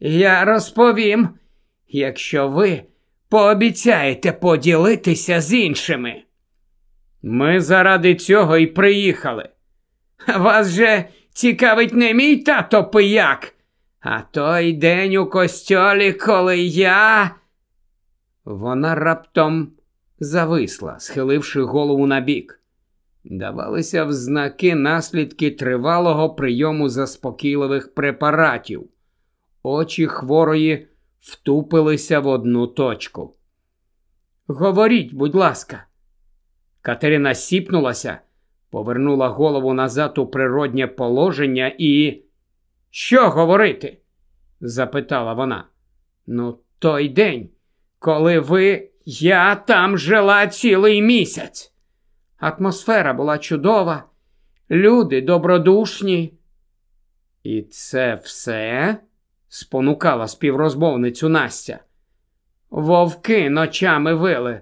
Я розповім, якщо ви пообіцяєте поділитися з іншими. Ми заради цього і приїхали. Вас же цікавить не мій тато пияк, а той день у костьолі, коли я. Вона раптом зависла, схиливши голову набік. Давалися в знаки наслідки тривалого прийому заспокійливих препаратів. Очі хворої втупилися в одну точку. Говоріть, будь ласка. Катерина сіпнулася, повернула голову назад у природнє положення і. Що говорити? запитала вона. Ну, той день, коли ви. Я там жила цілий місяць. Атмосфера була чудова, люди добродушні. І це все? спонукала співрозмовницю Настя. Вовки ночами вили.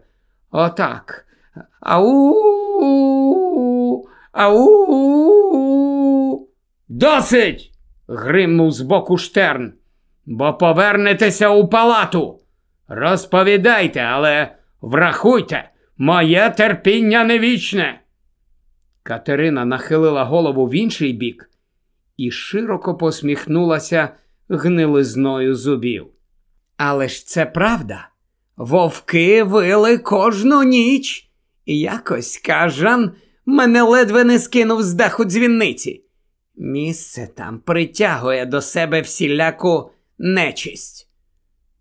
Отак. Ау. Ау. Досить. гримнув збоку штерн. Бо повернетеся у палату. Розповідайте, але врахуйте, моє терпіння не вічне. Катерина нахилила голову в інший бік і широко посміхнулася гнилизною зубів. Але ж це правда. Вовки вили кожну ніч. Якось кажан мене ледве не скинув з даху дзвінниці. Місце там притягує до себе всіляку нечисть.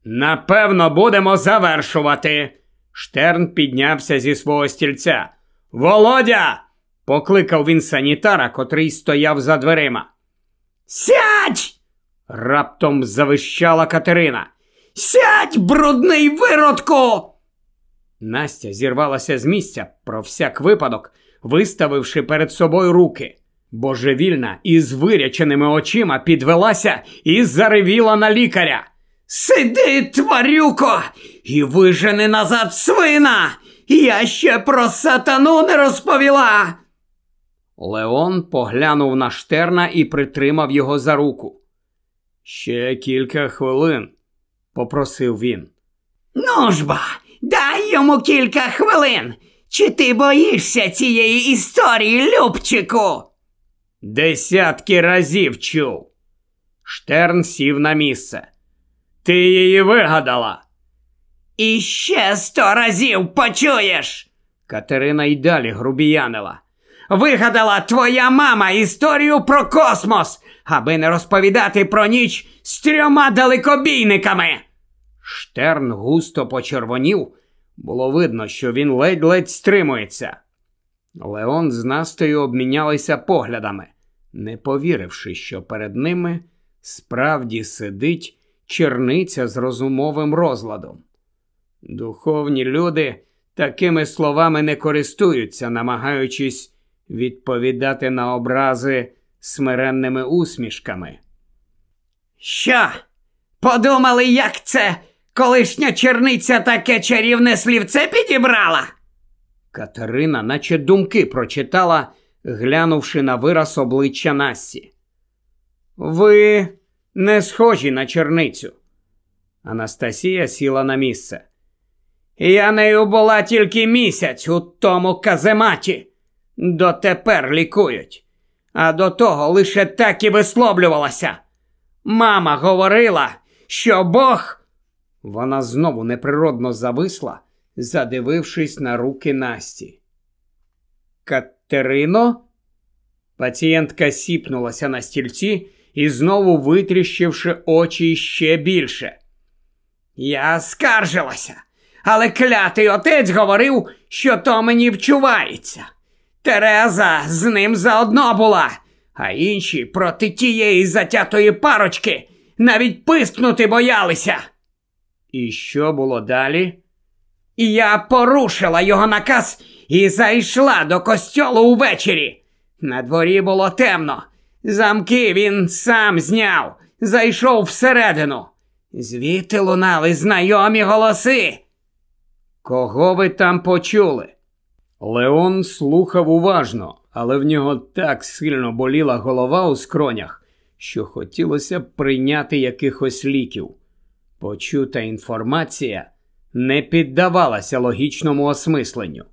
Напевно, будемо завершувати. Штерн піднявся зі свого стільця. Володя! покликав він санітара, котрий стояв за дверима. Сядь! раптом завищала Катерина. Сядь, брудний виродку! Настя зірвалася з місця про всяк випадок, виставивши перед собою руки. Божевільна із виряченими очима підвелася і заревіла на лікаря. Сиди, тварюко, і вижени назад свина. Я ще про сатану не розповіла. Леон поглянув на штерна і притримав його за руку. Ще кілька хвилин, попросив він. Ну ж ба, дай йому кілька хвилин. Чи ти боїшся цієї історії, Любчику? Десятки разів чув. Штерн сів на місце. Ти її вигадала. І ще сто разів почуєш. Катерина й далі грубіянила. Вигадала твоя мама історію про космос, аби не розповідати про ніч з трьома далекобійниками. Штерн густо почервонів. Було видно, що він ледь-ледь стримується. Леон з Настею обмінялися поглядами, не повіривши, що перед ними справді сидить черниця з розумовим розладом. Духовні люди такими словами не користуються, намагаючись відповідати на образи смиренними усмішками. Що? Подумали, як це колишня черниця таке чарівне слівце підібрала? Катерина, наче думки прочитала, глянувши на вираз обличчя Насті. Ви не схожі на черницю. Анастасія сіла на місце. Я нею була тільки місяць у тому казематі. Дотепер лікують, а до того лише так і висловлювалася. Мама говорила, що Бог. Вона знову неприродно зависла, задивившись на руки Насті. Катерино? Пацієнтка сіпнулася на стільці і знову витріщивши очі ще більше. Я скаржилася, але клятий отець говорив, що то мені вчувається. Тереза з ним заодно була, а інші проти тієї затятої парочки навіть пискнути боялися. І що було далі? Я порушила його наказ і зайшла до костьолу увечері. На дворі було темно. Замки він сам зняв, зайшов всередину. Звідти лунали знайомі голоси. Кого ви там почули? Леон слухав уважно, але в нього так сильно боліла голова у скронях, що хотілося б прийняти якихось ліків. Почута інформація не піддавалася логічному осмисленню.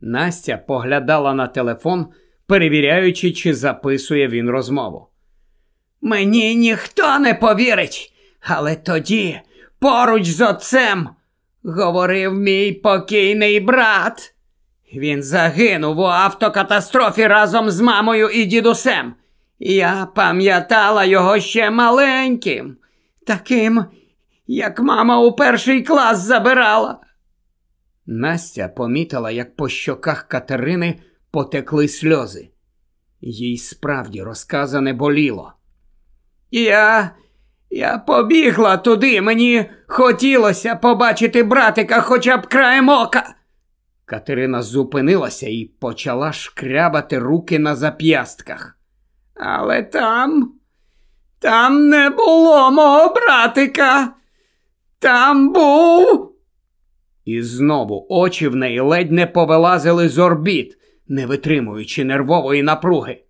Настя поглядала на телефон, перевіряючи, чи записує він розмову. Мені ніхто не повірить, але тоді поруч з отцем говорив мій покійний брат. Він загинув у автокатастрофі разом з мамою і дідусем. Я пам'ятала його ще маленьким, таким, як мама у перший клас забирала. Настя помітила, як по щоках Катерини потекли сльози. Їй справді розказане боліло. Я я побігла туди, мені хотілося побачити братика хоча б краєм ока. Катерина зупинилася і почала шкрябати руки на зап'ястках. Але там, там не було мого братика. Там був. І знову очі в неї ледь не повилазили з орбіт, не витримуючи нервової напруги.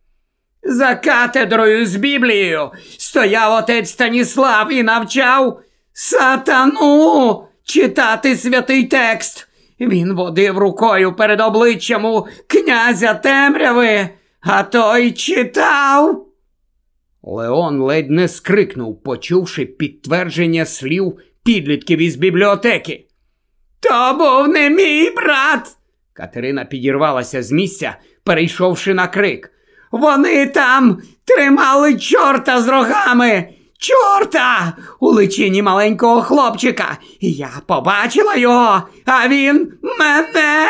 За катедрою з Біблією стояв отець Станіслав і навчав сатану читати святий текст. Він водив рукою перед обличчям у князя темряви, а той читав. Леон ледь не скрикнув, почувши підтвердження слів підлітків із бібліотеки. То був не мій брат. Катерина підірвалася з місця, перейшовши на крик. Вони там тримали чорта з рогами. Чорта у личині маленького хлопчика. Я побачила його, а він мене.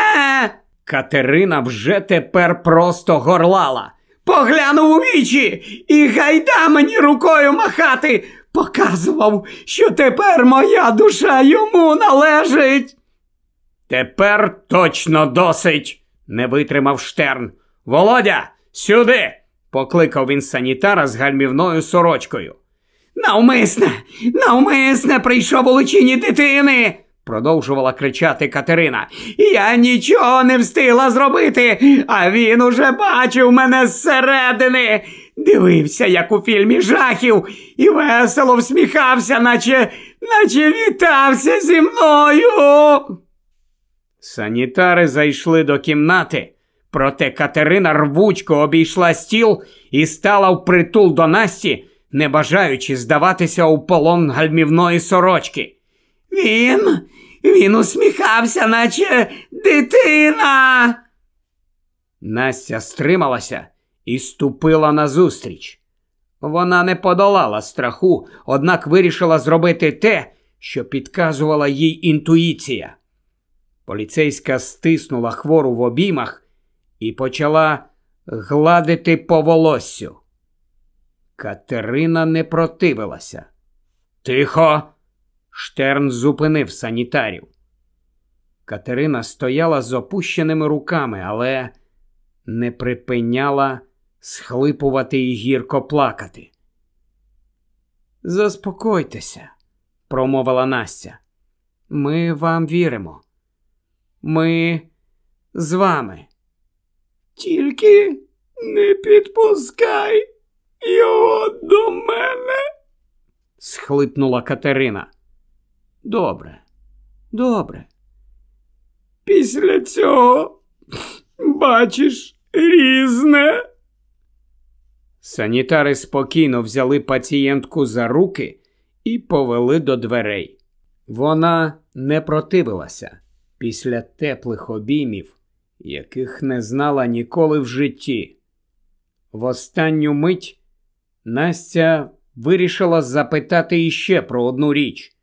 Катерина вже тепер просто горлала. Поглянув у вічі і гайда мені рукою махати. Показував, що тепер моя душа йому належить. Тепер точно досить, не витримав штерн. Володя, сюди. покликав він санітара з гальмівною сорочкою. Навмисне, навмисне прийшов у личині дитини, продовжувала кричати Катерина. Я нічого не встигла зробити, а він уже бачив мене зсередини. Дивився, як у фільмі жахів, і весело всміхався, наче, наче вітався зі мною. Санітари зайшли до кімнати, проте Катерина рвучко обійшла стіл і стала впритул до Насті, не бажаючи здаватися у полон гальмівної сорочки. Він, він усміхався, наче дитина. Настя стрималася і ступила назустріч. Вона не подолала страху, однак вирішила зробити те, що підказувала їй інтуїція. Поліцейська стиснула хвору в обіймах і почала гладити по волоссю. Катерина не противилася. Тихо. Штерн зупинив санітарів. Катерина стояла з опущеними руками, але не припиняла схлипувати і гірко плакати. Заспокойтеся, промовила Настя. Ми вам віримо. Ми з вами. Тільки не підпускай його до мене, схлипнула Катерина. Добре, добре. Після цього бачиш різне. Санітари спокійно взяли пацієнтку за руки і повели до дверей. Вона не противилася після теплих обіймів, яких не знала ніколи в житті. В останню мить Настя вирішила запитати іще про одну річ.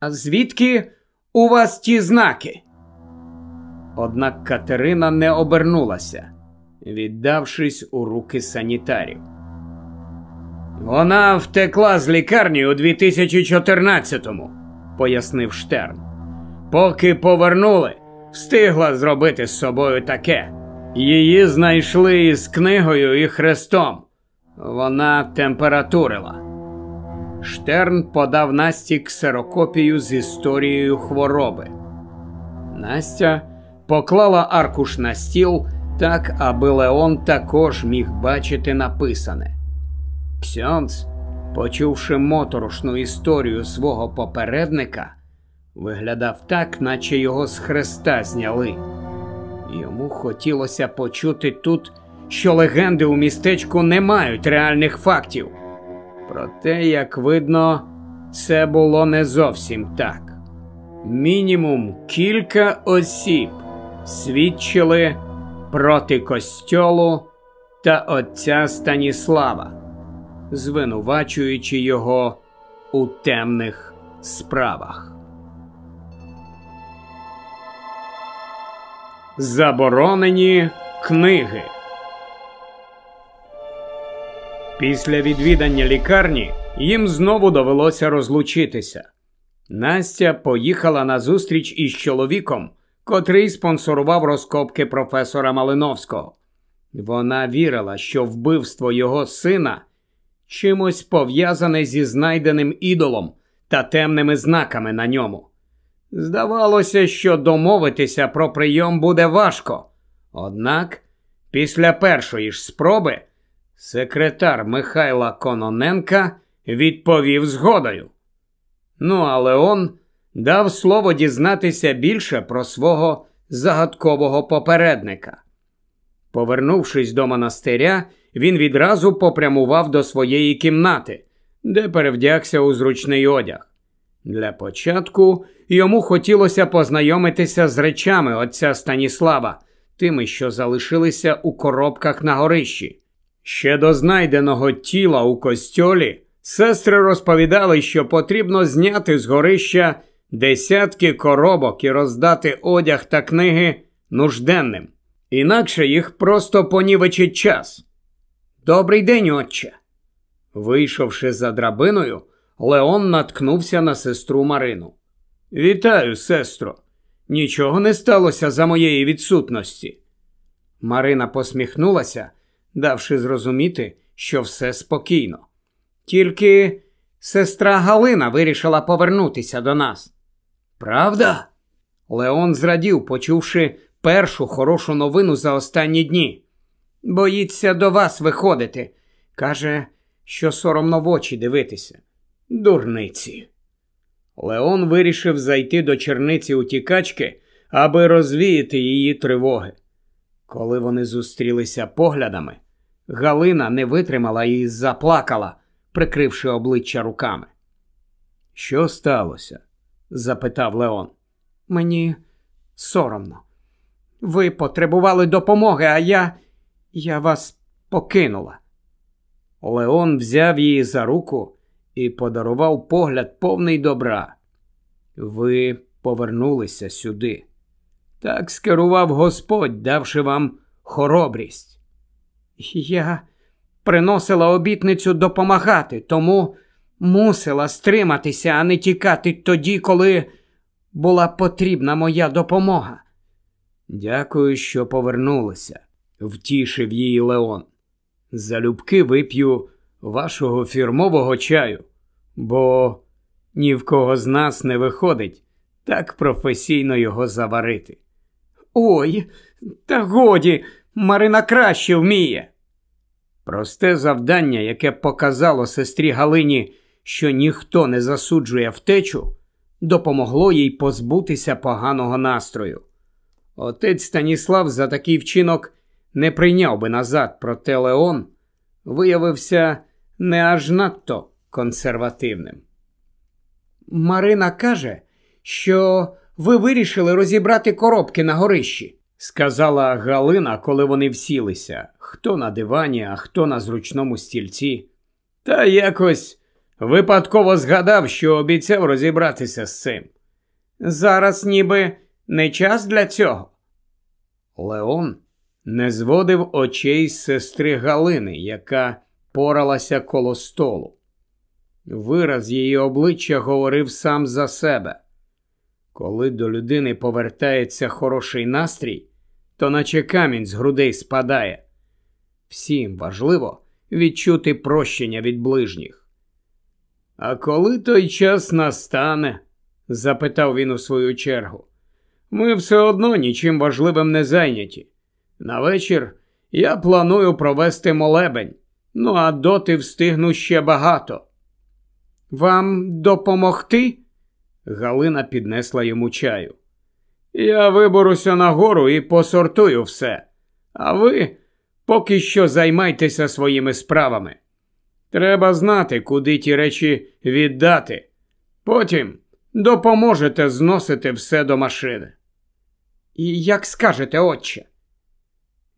А звідки у вас ті знаки? Однак Катерина не обернулася, віддавшись у руки санітарів. Вона втекла з лікарні у 2014-му, пояснив Штерн. Поки повернули, встигла зробити з собою таке. Її знайшли із книгою і хрестом. Вона температурила. Штерн подав Насті ксерокопію з історією хвороби. Настя поклала аркуш на стіл так, аби Леон також міг бачити написане. Ксьонц, почувши моторошну історію свого попередника, виглядав так, наче його з хреста зняли. Йому хотілося почути тут що легенди у містечку не мають реальних фактів. Проте, як видно, це було не зовсім так. Мінімум кілька осіб свідчили проти костьолу та отця Станіслава, звинувачуючи його у темних справах. Заборонені книги. Після відвідання лікарні їм знову довелося розлучитися. Настя поїхала на зустріч із чоловіком, котрий спонсорував розкопки професора Малиновського. Вона вірила, що вбивство його сина чимось пов'язане зі знайденим ідолом та темними знаками на ньому. Здавалося, що домовитися про прийом буде важко. Однак, після першої ж спроби, секретар Михайла Кононенка відповів згодою. Ну, а Леон дав слово дізнатися більше про свого загадкового попередника. Повернувшись до монастиря, він відразу попрямував до своєї кімнати, де перевдягся у зручний одяг. Для початку йому хотілося познайомитися з речами отця Станіслава, тими, що залишилися у коробках на горищі. Ще до знайденого тіла у костьолі сестри розповідали, що потрібно зняти з горища десятки коробок і роздати одяг та книги нужденним. Інакше їх просто понівечить час. Добрий день, отче. Вийшовши за драбиною, Леон наткнувся на сестру Марину. Вітаю, сестро. Нічого не сталося за моєї відсутності. Марина посміхнулася, давши зрозуміти, що все спокійно. Тільки сестра Галина вирішила повернутися до нас. Правда? Леон зрадів, почувши першу хорошу новину за останні дні. Боїться до вас виходити. Каже, що соромно в очі дивитися. Дурниці. Леон вирішив зайти до черниці утікачки, аби розвіяти її тривоги. Коли вони зустрілися поглядами, Галина не витримала і заплакала, прикривши обличчя руками. Що сталося? запитав Леон. Мені соромно. Ви потребували допомоги, а я. я вас покинула. Леон взяв її за руку і подарував погляд повний добра. Ви повернулися сюди. Так скерував Господь, давши вам хоробрість. Я приносила обітницю допомагати, тому мусила стриматися, а не тікати тоді, коли була потрібна моя допомога. Дякую, що повернулися, втішив її Леон. Залюбки вип'ю вашого фірмового чаю, бо ні в кого з нас не виходить так професійно його заварити. Ой, та годі, Марина краще вміє. Просте завдання, яке показало сестрі Галині, що ніхто не засуджує втечу, допомогло їй позбутися поганого настрою. Отець Станіслав за такий вчинок не прийняв би назад, проте Леон виявився не аж надто консервативним. Марина каже, що ви вирішили розібрати коробки на горищі, сказала Галина, коли вони всілися, хто на дивані, а хто на зручному стільці. Та якось випадково згадав, що обіцяв розібратися з цим. Зараз ніби не час для цього. Леон не зводив очей з сестри Галини, яка поралася коло столу. Вираз її обличчя говорив сам за себе. Коли до людини повертається хороший настрій, то наче камінь з грудей спадає. Всім важливо відчути прощення від ближніх. А коли той час настане? запитав він у свою чергу. Ми все одно нічим важливим не зайняті. На вечір я планую провести молебень, ну а доти встигну ще багато. Вам допомогти? Галина піднесла йому чаю. Я виборуся нагору і посортую все, а ви Поки що займайтеся своїми справами. Треба знати, куди ті речі віддати. Потім допоможете зносити все до машини. І як скажете, отче?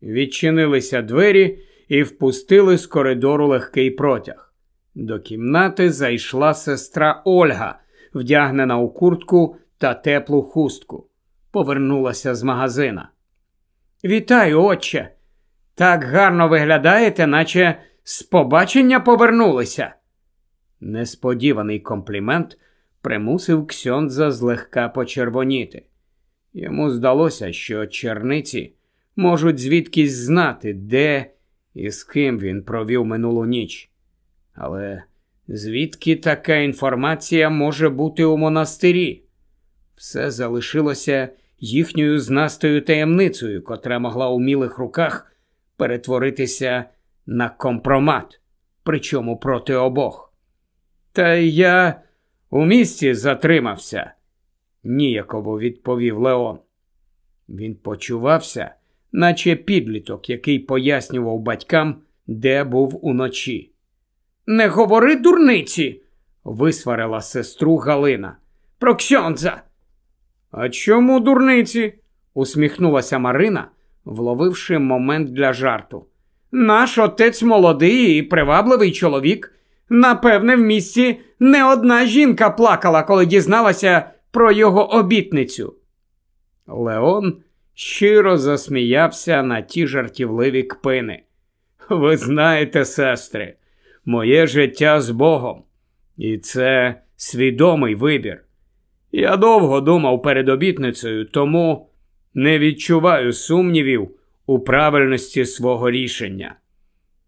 Відчинилися двері і впустили з коридору легкий протяг. До кімнати зайшла сестра Ольга, вдягнена у куртку та теплу хустку. Повернулася з магазина. Вітаю, отче. Так гарно виглядаєте, наче з побачення повернулися. Несподіваний комплімент примусив Ксьондза злегка почервоніти. Йому здалося, що черниці можуть звідкись знати, де і з ким він провів минулу ніч. Але звідки така інформація може бути у монастирі? Все залишилося їхньою знастою таємницею, котра могла у мілих руках перетворитися на компромат, причому проти обох. Та я у місті затримався, ніяково відповів Леон. Він почувався, наче підліток, який пояснював батькам, де був уночі. Не говори дурниці, висварила сестру Галина. Про Ксьонза. А чому дурниці? усміхнулася Марина, вловивши момент для жарту. Наш отець молодий і привабливий чоловік. Напевне, в місті не одна жінка плакала, коли дізналася про його обітницю. Леон щиро засміявся на ті жартівливі кпини. Ви знаєте, сестри, моє життя з Богом, і це свідомий вибір. Я довго думав перед обітницею, тому не відчуваю сумнівів у правильності свого рішення.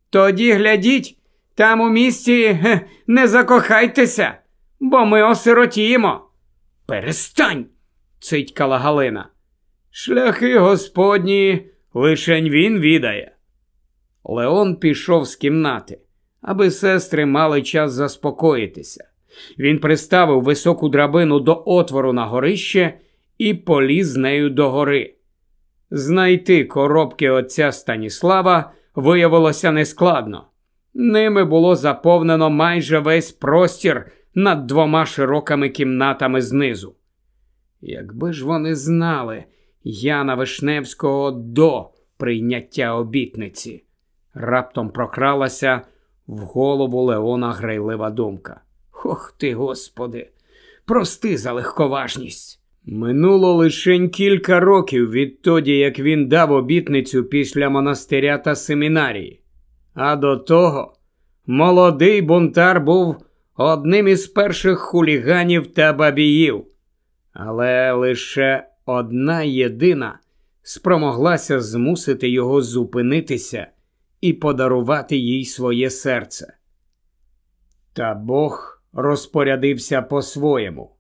Тоді глядіть, там у місті не закохайтеся, бо ми осиротіємо. Перестань, цитькала Галина. Шляхи господні лишень він відає. Леон пішов з кімнати, аби сестри мали час заспокоїтися. Він приставив високу драбину до отвору на горище і поліз нею до гори. Знайти коробки отця Станіслава виявилося нескладно. Ними було заповнено майже весь простір над двома широкими кімнатами знизу. Якби ж вони знали Яна Вишневського до прийняття обітниці, раптом прокралася в голову Леона грейлива думка. Ох ти, Господи, прости за легковажність. Минуло лише кілька років відтоді, як він дав обітницю після монастиря та семінарії. А до того молодий бунтар був одним із перших хуліганів та бабіїв. Але лише одна єдина спромоглася змусити його зупинитися і подарувати їй своє серце. Та Бог розпорядився по-своєму,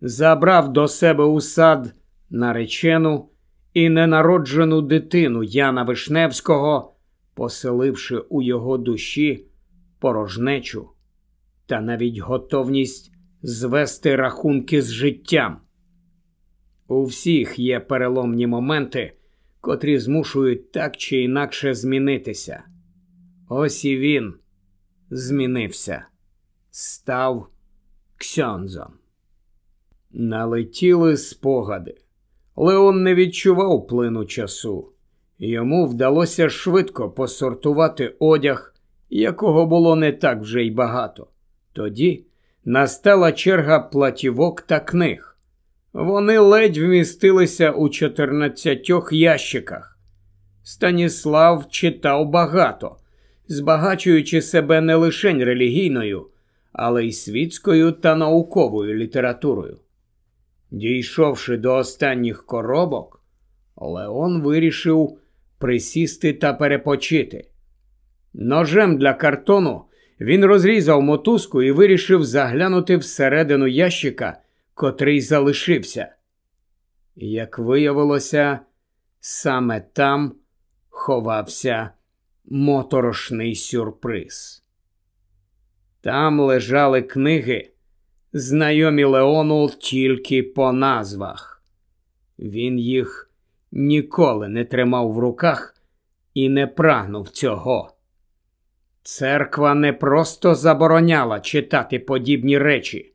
забрав до себе у сад наречену і ненароджену дитину Яна Вишневського, поселивши у його душі порожнечу та навіть готовність звести рахунки з життям. У всіх є переломні моменти, котрі змушують так чи інакше змінитися. Ось і він змінився став ксьонзом. Налетіли спогади. Леон не відчував плину часу. Йому вдалося швидко посортувати одяг, якого було не так вже й багато. Тоді настала черга платівок та книг. Вони ледь вмістилися у чотирнадцятьох ящиках. Станіслав читав багато, збагачуючи себе не лише релігійною, але й світською та науковою літературою. Дійшовши до останніх коробок, Леон вирішив присісти та перепочити. Ножем для картону він розрізав мотузку і вирішив заглянути всередину ящика, котрий залишився. Як виявилося, саме там ховався моторошний сюрприз. Там лежали книги, знайомі Леону тільки по назвах. Він їх ніколи не тримав в руках і не прагнув цього. Церква не просто забороняла читати подібні речі,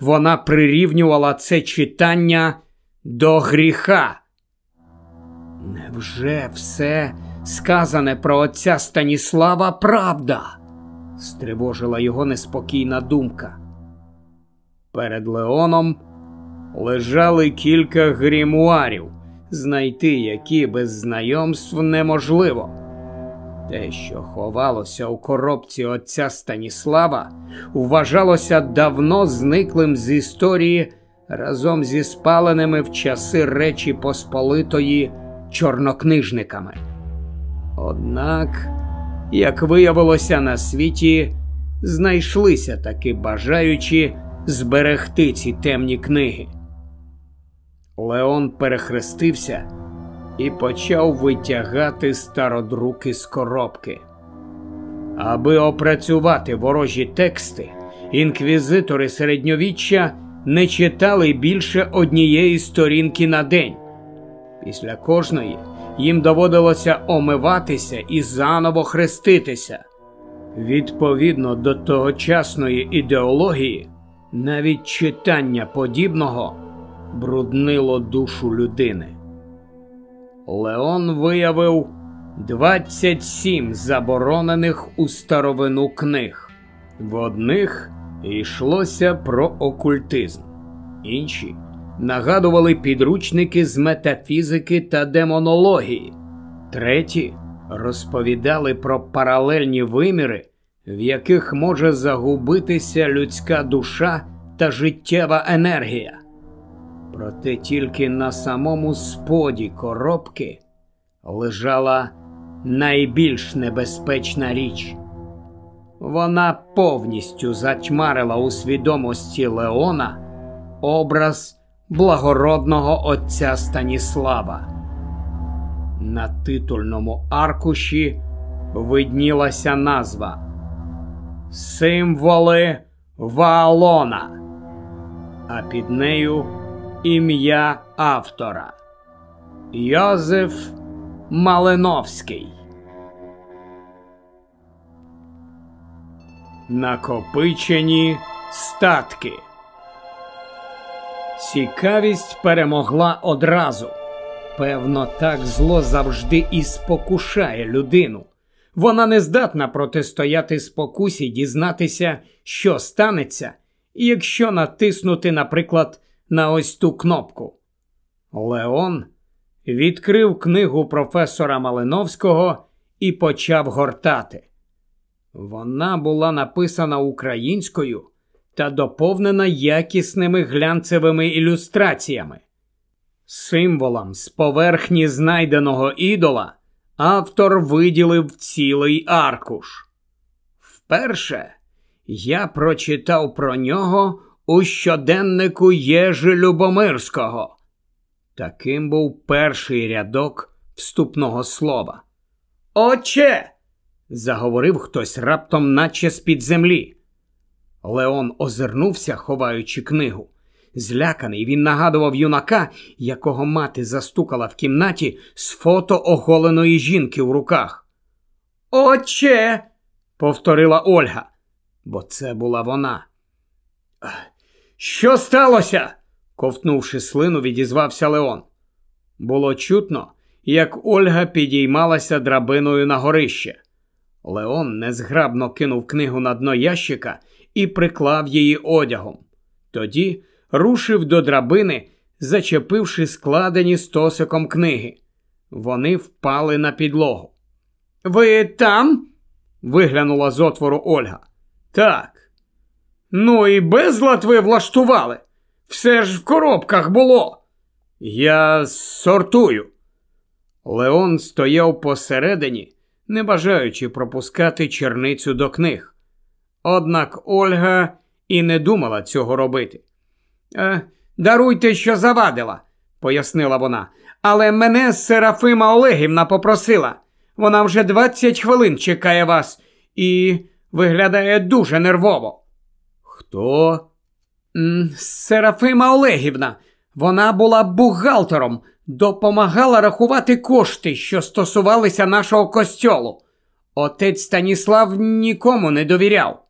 вона прирівнювала це читання до гріха. Невже все сказане про отця Станіслава правда? стривожила його неспокійна думка. Перед Леоном лежали кілька грімуарів, знайти які без знайомств неможливо. Те, що ховалося у коробці отця Станіслава, вважалося давно зниклим з історії разом зі спаленими в часи Речі Посполитої чорнокнижниками. Однак, як виявилося на світі, знайшлися таки бажаючі зберегти ці темні книги. Леон перехрестився і почав витягати стародруки з коробки. Аби опрацювати ворожі тексти, інквізитори середньовіччя не читали більше однієї сторінки на день. Після кожної їм доводилося омиватися і заново хреститися. Відповідно до тогочасної ідеології, навіть читання подібного бруднило душу людини. Леон виявив 27 заборонених у старовину книг. В одних йшлося про окультизм, інші нагадували підручники з метафізики та демонології, треті розповідали про паралельні виміри, в яких може загубитися людська душа та життєва енергія. Проте тільки на самому споді коробки лежала найбільш небезпечна річ. Вона повністю затьмарила у свідомості Леона образ благородного отця Станіслава. На титульному аркуші виднілася назва Символи Ваалона, а під нею ім'я автора Йозеф Малиновський. Накопичені статки. Цікавість перемогла одразу. Певно, так зло завжди і спокушає людину. Вона не здатна протистояти спокусі, дізнатися, що станеться, якщо натиснути, наприклад, на ось ту кнопку. Леон відкрив книгу професора Малиновського і почав гортати. Вона була написана українською та доповнена якісними глянцевими ілюстраціями. Символам з поверхні знайденого ідола автор виділив цілий аркуш. Вперше я прочитав про нього у щоденнику Єжи Любомирського. Таким був перший рядок вступного слова. Отче. заговорив хтось раптом, наче з під землі. Леон озирнувся, ховаючи книгу. Зляканий, він нагадував юнака, якого мати застукала в кімнаті з фото оголеної жінки в руках. Отче, повторила Ольга, бо це була вона. Що сталося? ковтнувши слину, відізвався Леон. Було чутно, як Ольга підіймалася драбиною на горище. Леон незграбно кинув книгу на дно ящика і приклав її одягом. Тоді рушив до драбини, зачепивши складені стосиком книги. Вони впали на підлогу. Ви там? виглянула з отвору Ольга. Так. Ну і безлад ви влаштували. Все ж в коробках було. Я сортую. Леон стояв посередині, не бажаючи пропускати черницю до книг. Однак Ольга і не думала цього робити. «Е, Даруйте, що завадила, пояснила вона. Але мене Серафима Олегівна попросила. Вона вже 20 хвилин чекає вас і виглядає дуже нервово. Хто? Серафима Олегівна. Вона була бухгалтером, допомагала рахувати кошти, що стосувалися нашого костьолу. Отець Станіслав нікому не довіряв.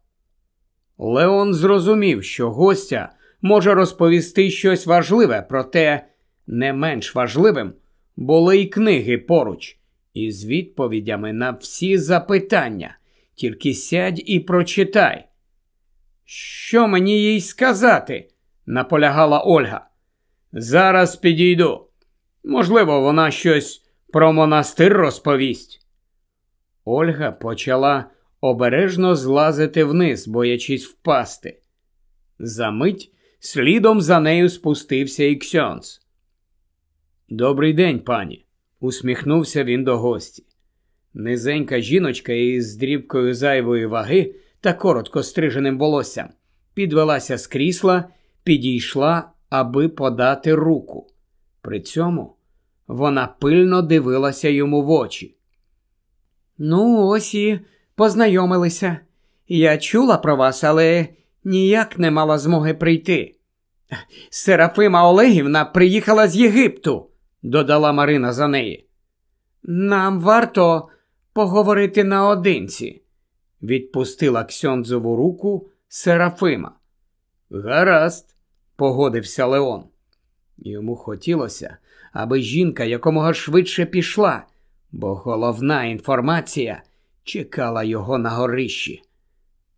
Леон зрозумів, що гостя може розповісти щось важливе, проте не менш важливим були й книги поруч, із відповідями на всі запитання. Тільки сядь і прочитай. Що мені їй сказати? наполягала Ольга. Зараз підійду. Можливо, вона щось про монастир розповість. Ольга почала обережно злазити вниз, боячись впасти. Замить слідом за нею спустився і Ксьонц. Добрий день, пані, усміхнувся він до гості. Низенька жіночка із дрібкою зайвої ваги та коротко стриженим волоссям підвелася з крісла, підійшла, аби подати руку. При цьому вона пильно дивилася йому в очі. Ну, ось і познайомилися. Я чула про вас, але ніяк не мала змоги прийти. Серафима Олегівна приїхала з Єгипту, додала Марина за неї. Нам варто поговорити наодинці, відпустила Ксьондзову руку Серафима. Гаразд, погодився Леон. Йому хотілося, аби жінка якомога швидше пішла, бо головна інформація чекала його на горищі.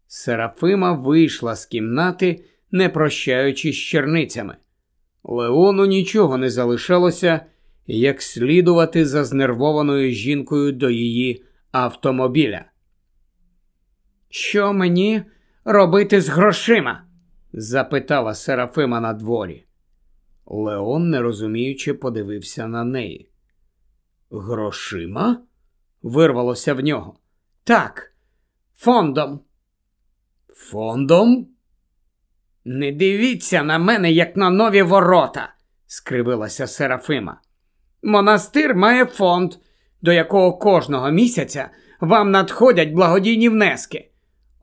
Серафима вийшла з кімнати, не прощаючись з черницями. Леону нічого не залишалося, як слідувати за знервованою жінкою до її автомобіля. Що мені робити з грошима? запитала Серафима на дворі. Леон, нерозуміючи, подивився на неї. Грошима? вирвалося в нього. Так, фондом. Фондом? Не дивіться на мене, як на нові ворота, скривилася Серафима. Монастир має фонд, до якого кожного місяця вам надходять благодійні внески.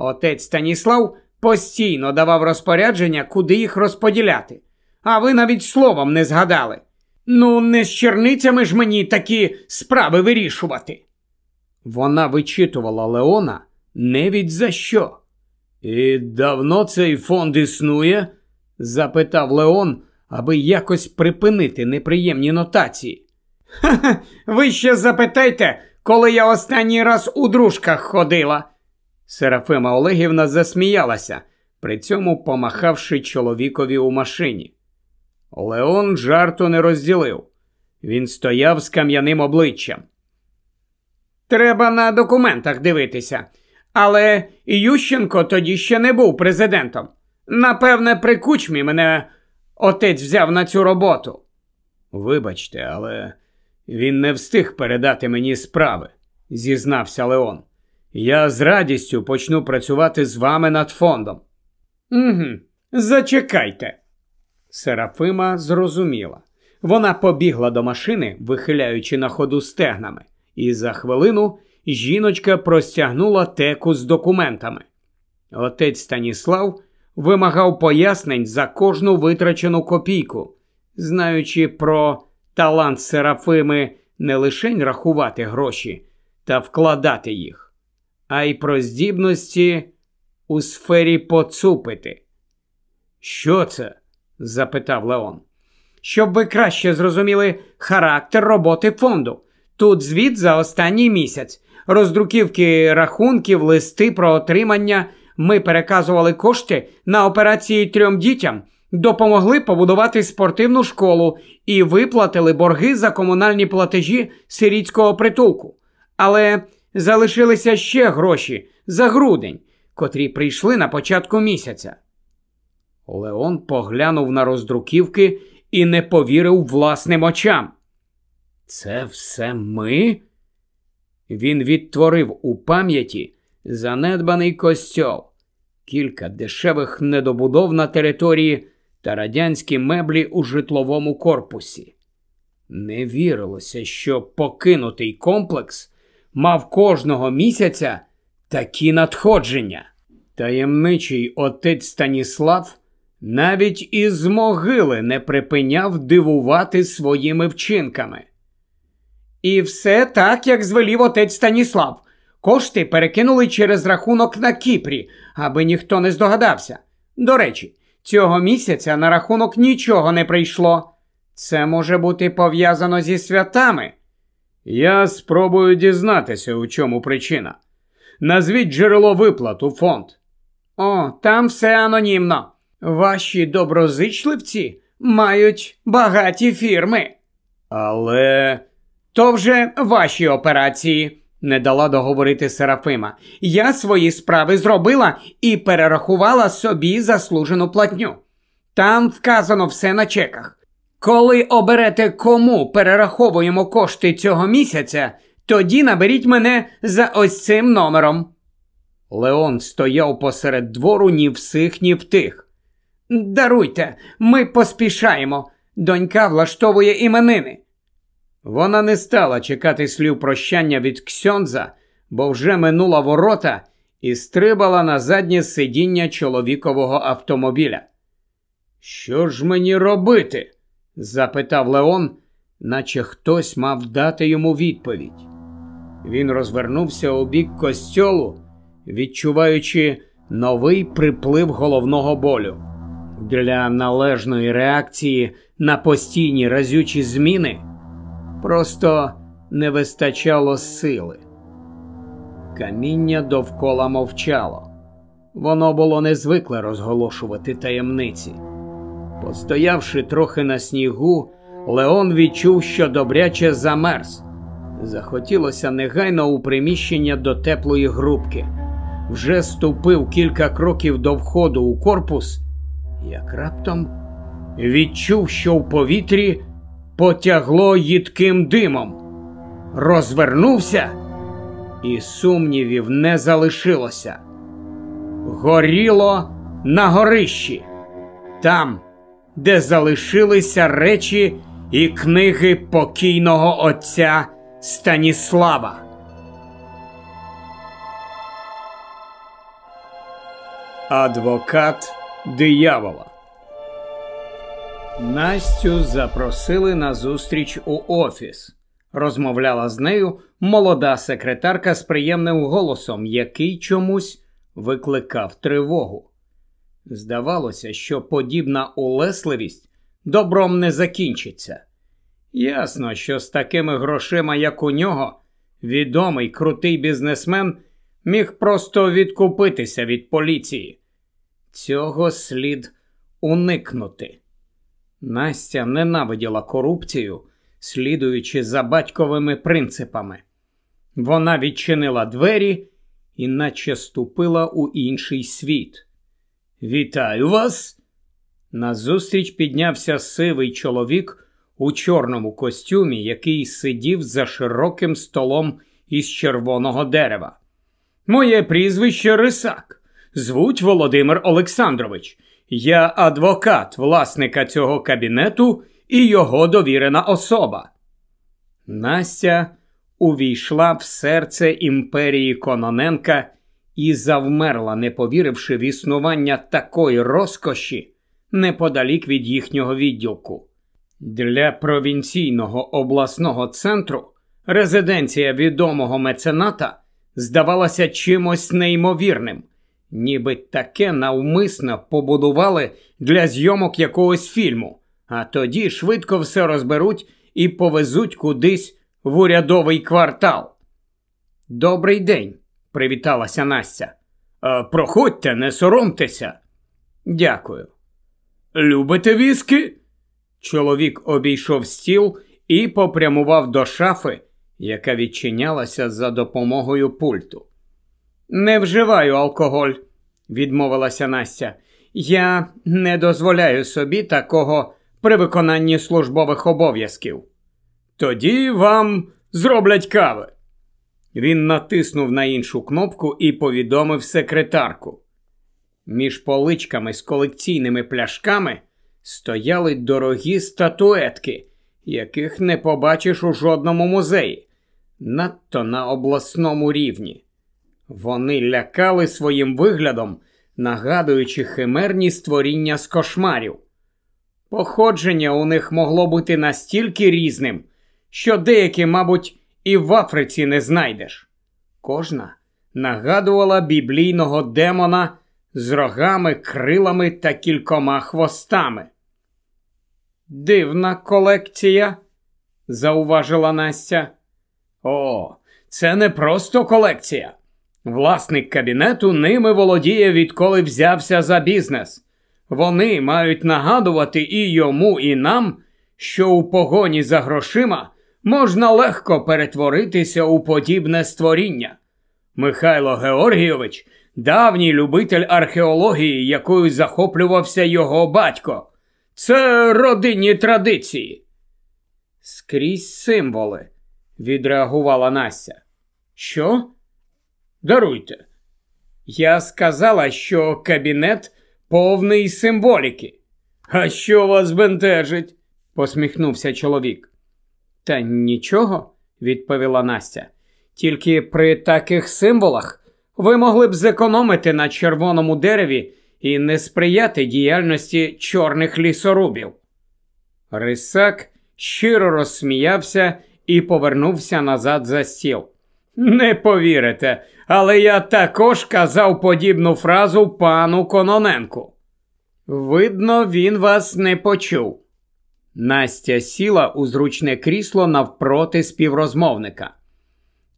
Отець Станіслав постійно давав розпорядження, куди їх розподіляти, а ви навіть словом не згадали. Ну, не з черницями ж мені такі справи вирішувати. Вона вичитувала Леона не від за що. І давно цей фонд існує? запитав Леон, аби якось припинити неприємні нотації. Ха-ха, ви ще запитайте, коли я останній раз у дружках ходила. Серафима Олегівна засміялася, при цьому помахавши чоловікові у машині. Леон жарту не розділив. Він стояв з кам'яним обличчям. Треба на документах дивитися. Але Ющенко тоді ще не був президентом. Напевне, при кучмі мене отець взяв на цю роботу. Вибачте, але він не встиг передати мені справи, зізнався Леон. Я з радістю почну працювати з вами над фондом. Угу, Зачекайте. Серафима зрозуміла. Вона побігла до машини, вихиляючи на ходу стегнами, і за хвилину жіночка простягнула теку з документами. Отець Станіслав вимагав пояснень за кожну витрачену копійку, знаючи про талант Серафими не лише рахувати гроші та вкладати їх, а й про здібності у сфері поцупити. Що це? запитав Леон. Щоб ви краще зрозуміли характер роботи фонду. Тут звіт за останній місяць. Роздруківки рахунків, листи про отримання. Ми переказували кошти на операції трьом дітям, допомогли побудувати спортивну школу і виплатили борги за комунальні платежі сирітського притулку. Але залишилися ще гроші за грудень, котрі прийшли на початку місяця. Леон поглянув на роздруківки і не повірив власним очам. Це все ми? Він відтворив у пам'яті занедбаний костьол, кілька дешевих недобудов на території та радянські меблі у житловому корпусі. Не вірилося, що покинутий комплекс мав кожного місяця такі надходження. Таємничий отець Станіслав навіть із могили не припиняв дивувати своїми вчинками. І все так, як звелів отець Станіслав. Кошти перекинули через рахунок на Кіпрі, аби ніхто не здогадався. До речі, цього місяця на рахунок нічого не прийшло. Це може бути пов'язано зі святами. Я спробую дізнатися, у чому причина. Назвіть джерело виплат у фонд. О, там все анонімно. Ваші доброзичливці мають багаті фірми. Але то вже ваші операції, не дала договорити Серафима. Я свої справи зробила і перерахувала собі заслужену платню. Там вказано все на чеках. Коли оберете, кому перераховуємо кошти цього місяця, тоді наберіть мене за ось цим номером. Леон стояв посеред двору ні в сих, ні в тих. Даруйте, ми поспішаємо. Донька влаштовує іменини. Вона не стала чекати слів прощання від Ксьонза, бо вже минула ворота і стрибала на заднє сидіння чоловікового автомобіля. Що ж мені робити? Запитав Леон, наче хтось мав дати йому відповідь. Він розвернувся у бік костьолу, відчуваючи новий приплив головного болю. Для належної реакції на постійні разючі зміни просто не вистачало сили. Каміння довкола мовчало. Воно було незвикле розголошувати таємниці. Постоявши трохи на снігу, Леон відчув, що добряче замерз. Захотілося негайно у приміщення до теплої грубки. Вже ступив кілька кроків до входу у корпус, як раптом відчув, що в повітрі потягло їдким димом. Розвернувся, і сумнівів не залишилося. Горіло на горищі, там, де залишилися речі і книги покійного отця Станіслава. Адвокат диявола. Настю запросили на зустріч у офіс. Розмовляла з нею молода секретарка з приємним голосом, який чомусь викликав тривогу. Здавалося, що подібна улесливість добром не закінчиться. Ясно, що з такими грошима, як у нього, відомий крутий бізнесмен міг просто відкупитися від поліції. Цього слід уникнути. Настя ненавиділа корупцію, слідуючи за батьковими принципами. Вона відчинила двері і наче ступила у інший світ. Вітаю вас! Назустріч піднявся сивий чоловік у чорному костюмі, який сидів за широким столом із червоного дерева. Моє прізвище Рисак. Звуть Володимир Олександрович. Я адвокат власника цього кабінету і його довірена особа. Настя увійшла в серце імперії Кононенка і завмерла, не повіривши в існування такої розкоші неподалік від їхнього відділку. Для провінційного обласного центру резиденція відомого мецената здавалася чимось неймовірним ніби таке навмисно побудували для зйомок якогось фільму, а тоді швидко все розберуть і повезуть кудись в урядовий квартал. Добрий день, привіталася Настя. «Е, проходьте, не соромтеся. Дякую. Любите віски? Чоловік обійшов стіл і попрямував до шафи, яка відчинялася за допомогою пульту. Не вживаю алкоголь, відмовилася Настя. Я не дозволяю собі такого при виконанні службових обов'язків. Тоді вам зроблять кави. Він натиснув на іншу кнопку і повідомив секретарку. Між поличками з колекційними пляшками стояли дорогі статуетки, яких не побачиш у жодному музеї, надто на обласному рівні. Вони лякали своїм виглядом нагадуючи химерні створіння з кошмарів. Походження у них могло бути настільки різним, що деякі, мабуть, і в Африці не знайдеш. Кожна нагадувала біблійного демона з рогами, крилами та кількома хвостами. Дивна колекція, зауважила Настя. О, це не просто колекція. Власник кабінету ними володіє, відколи взявся за бізнес. Вони мають нагадувати і йому, і нам, що у погоні за грошима можна легко перетворитися у подібне створіння. Михайло Георгійович давній любитель археології, якою захоплювався його батько. Це родинні традиції. Скрізь символи, відреагувала Настя. Що? Даруйте. Я сказала, що кабінет повний символіки. А що вас бентежить? посміхнувся чоловік. Та нічого, відповіла Настя. Тільки при таких символах ви могли б зекономити на червоному дереві і не сприяти діяльності чорних лісорубів. Рисак щиро розсміявся і повернувся назад за стіл. Не повірите, але я також казав подібну фразу пану Кононенку. Видно, він вас не почув. Настя сіла у зручне крісло навпроти співрозмовника.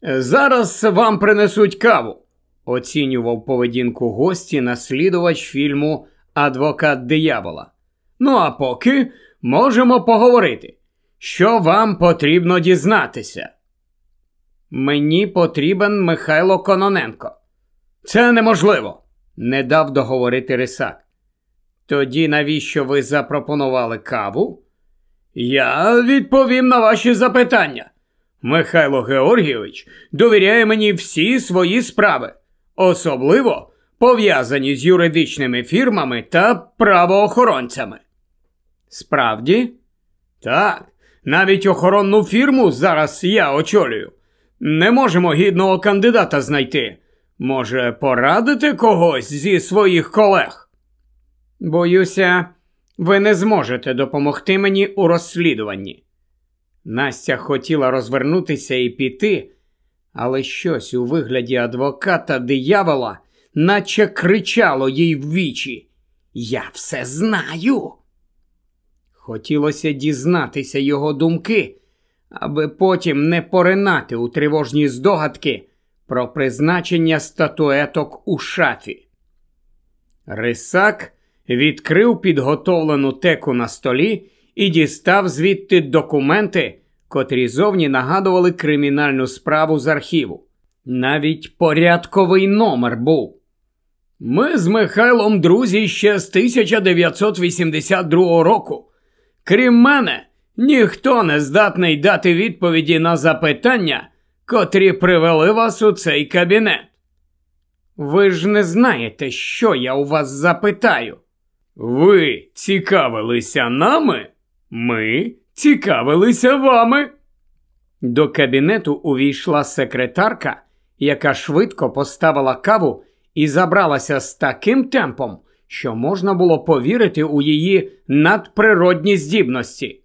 Зараз вам принесуть каву, оцінював поведінку гості наслідувач фільму Адвокат диявола. Ну а поки можемо поговорити, що вам потрібно дізнатися. Мені потрібен Михайло Кононенко. Це неможливо, не дав договорити Рисак. Тоді навіщо ви запропонували каву? Я відповім на ваші запитання. Михайло Георгійович довіряє мені всі свої справи, особливо пов'язані з юридичними фірмами та правоохоронцями. Справді? Так, навіть охоронну фірму зараз я очолюю. Не можемо гідного кандидата знайти. Може, порадити когось зі своїх колег? Боюся, ви не зможете допомогти мені у розслідуванні. Настя хотіла розвернутися і піти, але щось у вигляді адвоката диявола, наче кричало їй в вічі. Я все знаю. Хотілося дізнатися його думки, аби потім не поринати у тривожні здогадки про призначення статуеток у шафі. Рисак відкрив підготовлену теку на столі і дістав звідти документи, котрі зовні нагадували кримінальну справу з архіву. Навіть порядковий номер був. Ми з Михайлом друзі ще з 1982 року. Крім мене, ніхто не здатний дати відповіді на запитання, котрі привели вас у цей кабінет. Ви ж не знаєте, що я у вас запитаю. Ви цікавилися нами? Ми цікавилися вами. До кабінету увійшла секретарка, яка швидко поставила каву і забралася з таким темпом, що можна було повірити у її надприродні здібності.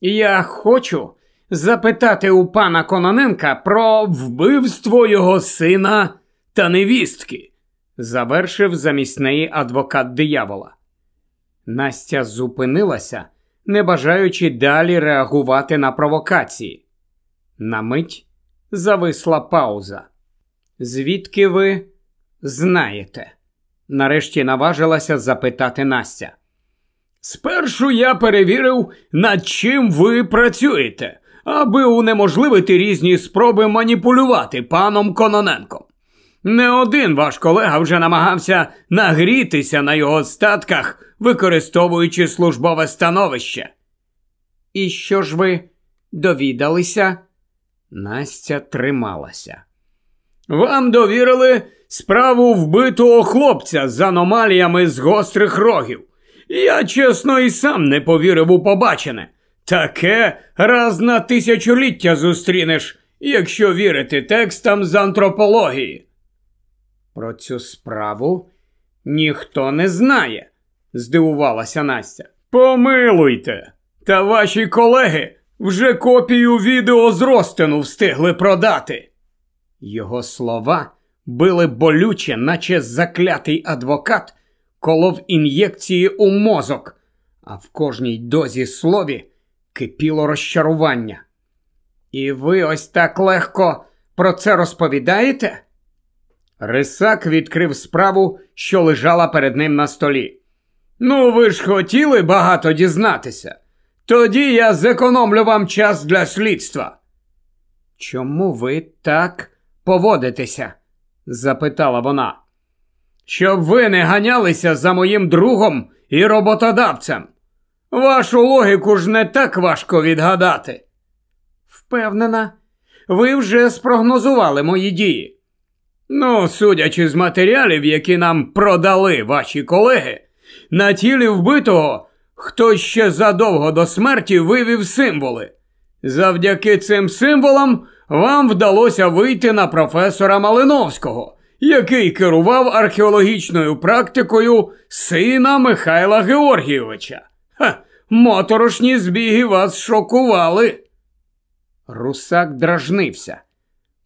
Я хочу запитати у пана Кононенка про вбивство його сина та невістки, завершив замість неї адвокат диявола. Настя зупинилася, не бажаючи далі реагувати на провокації. На мить зависла пауза. Звідки ви знаєте? Нарешті наважилася запитати Настя. Спершу я перевірив, над чим ви працюєте, аби унеможливити різні спроби маніпулювати паном Кононенком. Не один ваш колега вже намагався нагрітися на його статках, використовуючи службове становище. І що ж ви довідалися? Настя трималася. Вам довірили справу вбитого хлопця з аномаліями з гострих рогів. Я чесно і сам не повірив у побачене. Таке раз на тисячоліття зустрінеш, якщо вірити текстам з антропології. Про цю справу Ніхто не знає, здивувалася Настя. Помилуйте, та ваші колеги вже копію відео з розтину встигли продати. Його слова били болюче, наче заклятий адвокат колов ін'єкції у мозок, а в кожній дозі слові кипіло розчарування. І ви ось так легко про це розповідаєте? Рисак відкрив справу, що лежала перед ним на столі. Ну, ви ж хотіли багато дізнатися. Тоді я зекономлю вам час для слідства. Чому ви так поводитеся? запитала вона. Щоб ви не ганялися за моїм другом і роботодавцем. Вашу логіку ж не так важко відгадати. Впевнена, ви вже спрогнозували мої дії. Ну, судячи з матеріалів, які нам продали ваші колеги, на тілі вбитого хтось ще задовго до смерті вивів символи. Завдяки цим символам вам вдалося вийти на професора Малиновського, який керував археологічною практикою сина Михайла Георгійовича. Ха, моторошні збіги вас шокували. Русак дражнився.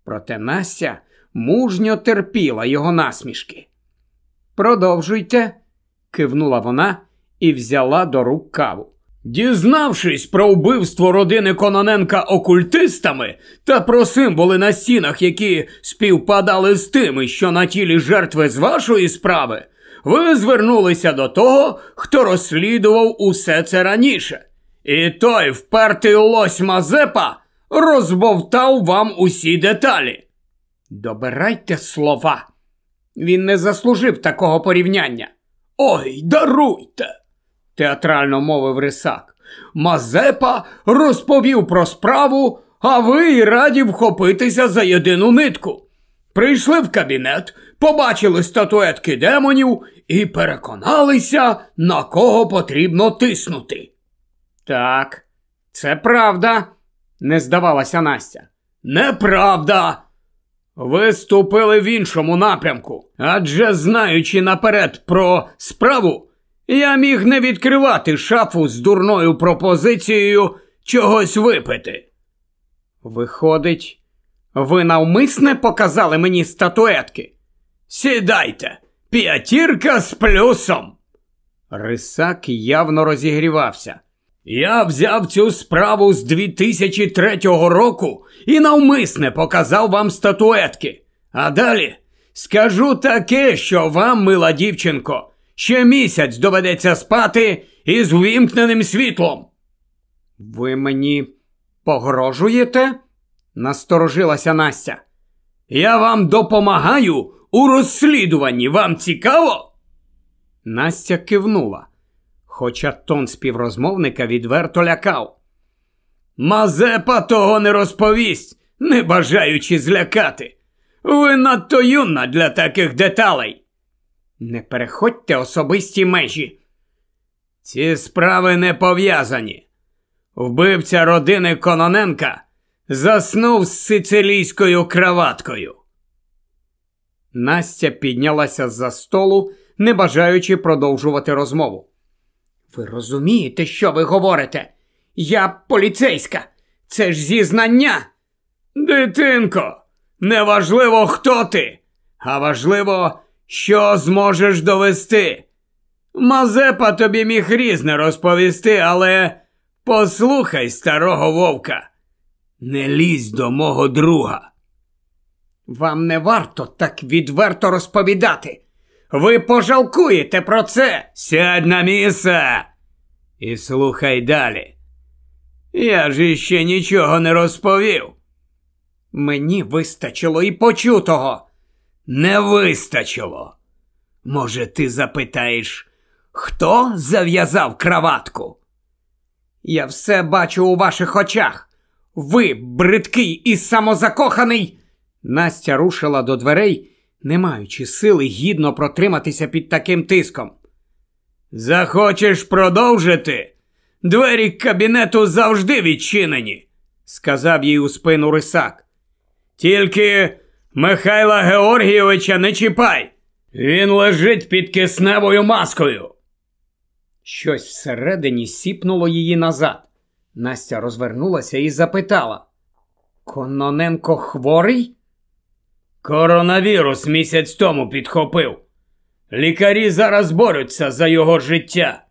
Проте Настя мужньо терпіла його насмішки. Продовжуйте, кивнула вона і взяла до рук каву. Дізнавшись про вбивство родини Кононенка окультистами та про символи на стінах, які співпадали з тими, що на тілі жертви з вашої справи, ви звернулися до того, хто розслідував усе це раніше. І той впертий лось Мазепа розбовтав вам усі деталі. Добирайте слова. Він не заслужив такого порівняння. Ой, даруйте, театрально мовив рисак. Мазепа розповів про справу, а ви й раді вхопитися за єдину нитку. Прийшли в кабінет, побачили статуетки демонів і переконалися, на кого потрібно тиснути. Так, це правда, не здавалася Настя. Неправда. Ви ступили в іншому напрямку, адже знаючи наперед про справу, я міг не відкривати шафу з дурною пропозицією чогось випити. Виходить, ви навмисне показали мені статуетки? Сідайте, п'ятірка з плюсом. Рисак явно розігрівався. Я взяв цю справу з 2003 року і навмисне показав вам статуетки. А далі скажу таке, що вам, мила дівчинко, ще місяць доведеться спати із ввімкненим світлом. Ви мені погрожуєте? насторожилася Настя. Я вам допомагаю у розслідуванні. Вам цікаво? Настя кивнула хоча тон співрозмовника відверто лякав. Мазепа того не розповість, не бажаючи злякати. Ви надто юна для таких деталей. Не переходьте особисті межі. Ці справи не пов'язані. Вбивця родини Кононенка заснув з сицилійською краваткою. Настя піднялася з за столу, не бажаючи продовжувати розмову. Ви розумієте, що ви говорите? Я поліцейська. Це ж зізнання. Дитинко, неважливо, хто ти, а важливо, що зможеш довести. Мазепа тобі міг різне розповісти, але послухай старого вовка, не лізь до мого друга. Вам не варто так відверто розповідати. Ви пожалкуєте про це. Сядь на місце і слухай далі. Я ж іще нічого не розповів. Мені вистачило і почутого. Не вистачило. Може, ти запитаєш, хто зав'язав краватку? Я все бачу у ваших очах. Ви, бридкий і самозакоханий. Настя рушила до дверей не маючи сили гідно протриматися під таким тиском. Захочеш продовжити? Двері кабінету завжди відчинені, сказав їй у спину рисак. Тільки Михайла Георгійовича не чіпай. Він лежить під кисневою маскою. Щось всередині сіпнуло її назад. Настя розвернулася і запитала: Кононенко хворий? Коронавірус місяць тому підхопив. Лікарі зараз борються за його життя.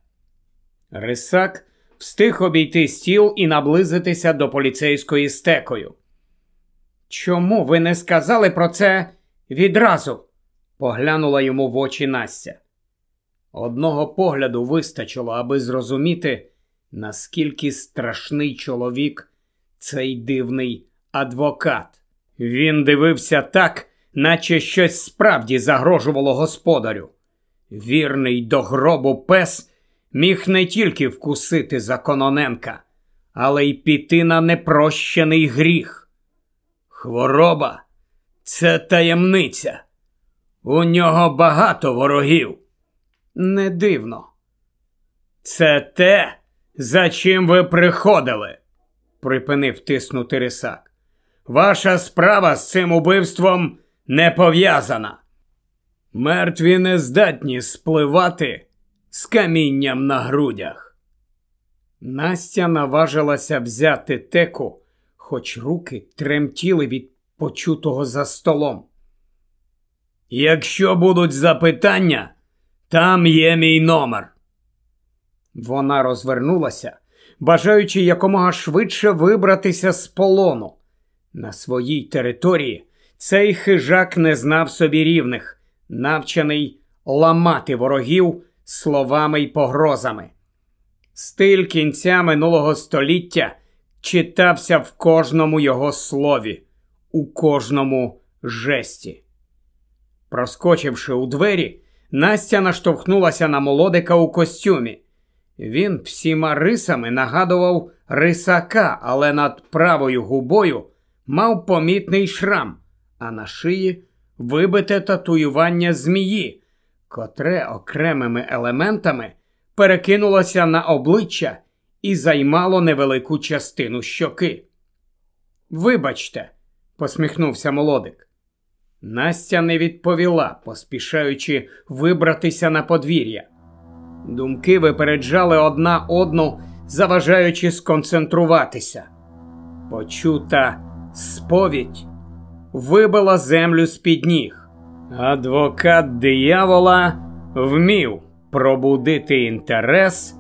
Рисак встиг обійти стіл і наблизитися до поліцейської стекою. Чому ви не сказали про це відразу? поглянула йому в очі Настя. Одного погляду вистачило, аби зрозуміти, наскільки страшний чоловік цей дивний адвокат. Він дивився так, наче щось справді загрожувало господарю. Вірний до гробу пес міг не тільки вкусити Закононенка, але й піти на непрощений гріх. Хвороба це таємниця. У нього багато ворогів. Не дивно. Це те, за чим ви приходили, припинив тиснути рисак. Ваша справа з цим убивством не пов'язана. Мертві не здатні спливати з камінням на грудях. Настя наважилася взяти теку, хоч руки тремтіли від почутого за столом. Якщо будуть запитання, там є мій номер. Вона розвернулася, бажаючи якомога швидше вибратися з полону. На своїй території цей хижак не знав собі рівних, навчений ламати ворогів словами й погрозами. Стиль кінця минулого століття читався в кожному його слові, у кожному жесті. Проскочивши у двері, Настя наштовхнулася на молодика у костюмі. Він всіма рисами нагадував рисака, але над правою губою мав помітний шрам, а на шиї вибите татуювання змії, котре окремими елементами перекинулося на обличчя і займало невелику частину щоки. Вибачте, посміхнувся молодик. Настя не відповіла, поспішаючи вибратися на подвір'я. Думки випереджали одна одну, заважаючи сконцентруватися. Почута сповідь вибила землю з під ніг. Адвокат диявола вмів пробудити інтерес,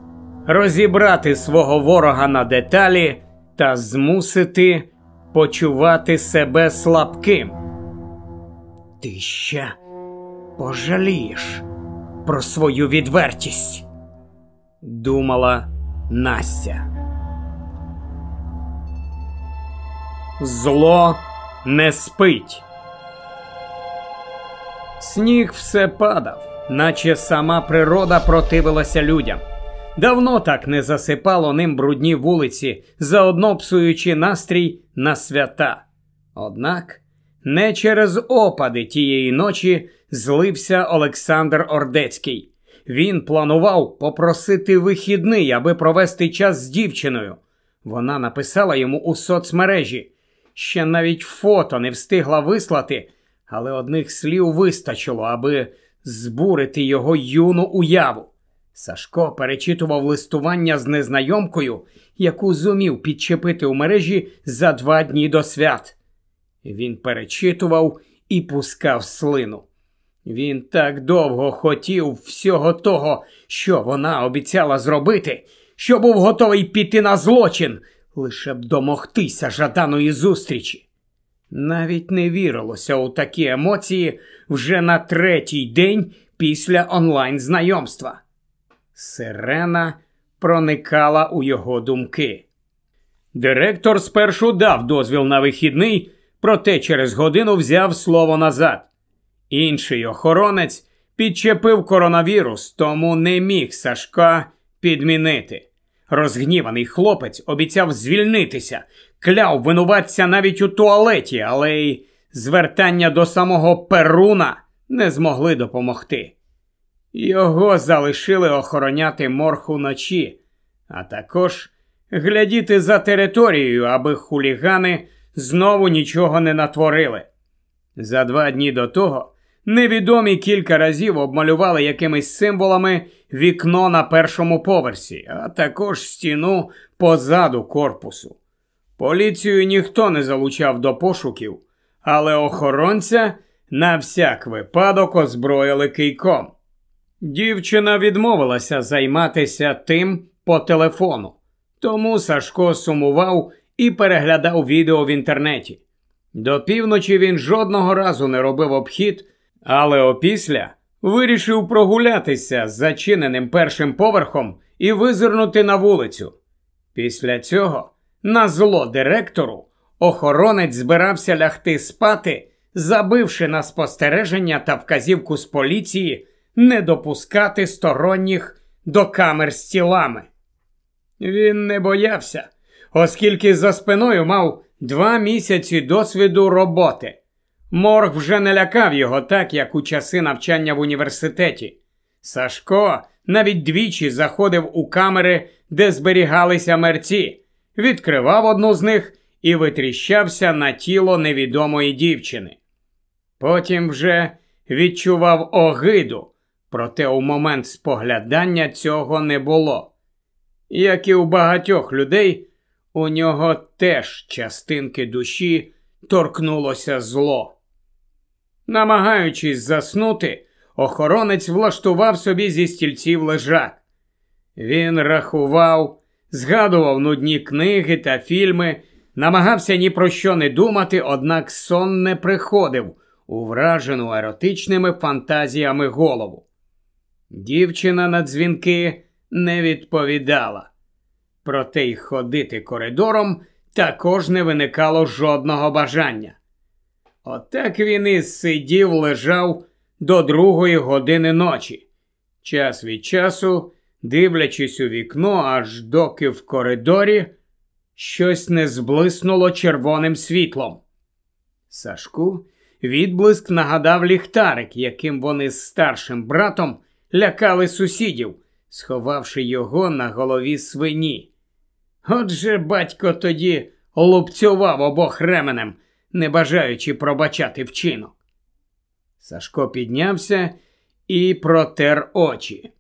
розібрати свого ворога на деталі та змусити почувати себе слабким. Ти ще пожалієш про свою відвертість, думала Настя. Зло не спить. Сніг все падав, наче сама природа противилася людям. Давно так не засипало ним брудні вулиці, заодно псуючи настрій на свята. Однак не через опади тієї ночі злився Олександр Ордецький. Він планував попросити вихідний, аби провести час з дівчиною. Вона написала йому у соцмережі. Ще навіть фото не встигла вислати, але одних слів вистачило, аби збурити його юну уяву. Сашко перечитував листування з незнайомкою, яку зумів підчепити у мережі за два дні до свят. Він перечитував і пускав слину. Він так довго хотів всього того, що вона обіцяла зробити, що був готовий піти на злочин, лише б домогтися жаданої зустрічі. Навіть не вірилося у такі емоції вже на третій день після онлайн знайомства. Сирена проникала у його думки. Директор спершу дав дозвіл на вихідний, проте через годину взяв слово назад. Інший охоронець підчепив коронавірус, тому не міг Сашка підмінити. Розгніваний хлопець обіцяв звільнитися, кляв винуватця навіть у туалеті, але й звертання до самого Перуна не змогли допомогти. Його залишили охороняти морг уночі, а також глядіти за територією, аби хулігани знову нічого не натворили. За два дні до того Невідомі кілька разів обмалювали якимись символами вікно на першому поверсі, а також стіну позаду корпусу. Поліцію ніхто не залучав до пошуків, але охоронця на всяк випадок озброїли кийком. Дівчина відмовилася займатися тим по телефону, тому Сашко сумував і переглядав відео в інтернеті. До півночі він жодного разу не робив обхід, але опісля вирішив прогулятися з зачиненим першим поверхом і визирнути на вулицю. Після цього, на зло директору, охоронець збирався лягти спати, забивши на спостереження та вказівку з поліції не допускати сторонніх до камер з тілами. Він не боявся, оскільки за спиною мав два місяці досвіду роботи. Морг вже не лякав його так, як у часи навчання в університеті. Сашко навіть двічі заходив у камери, де зберігалися мерці, відкривав одну з них і витріщався на тіло невідомої дівчини. Потім вже відчував огиду, проте у момент споглядання цього не було. Як і у багатьох людей, у нього теж частинки душі торкнулося зло. Намагаючись заснути, охоронець влаштував собі зі стільців лежак. Він рахував, згадував нудні книги та фільми, намагався ні про що не думати, однак сон не приходив у вражену еротичними фантазіями голову. Дівчина на дзвінки не відповідала. Проте й ходити коридором також не виникало жодного бажання. Отак він і сидів, лежав до другої години ночі, час від часу, дивлячись у вікно, аж доки в коридорі щось не зблиснуло червоним світлом. Сашку відблиск нагадав ліхтарик, яким вони з старшим братом лякали сусідів, сховавши його на голові свині. Отже, батько тоді лупцював обох ременем не бажаючи пробачати вчинок. Сашко піднявся і протер очі.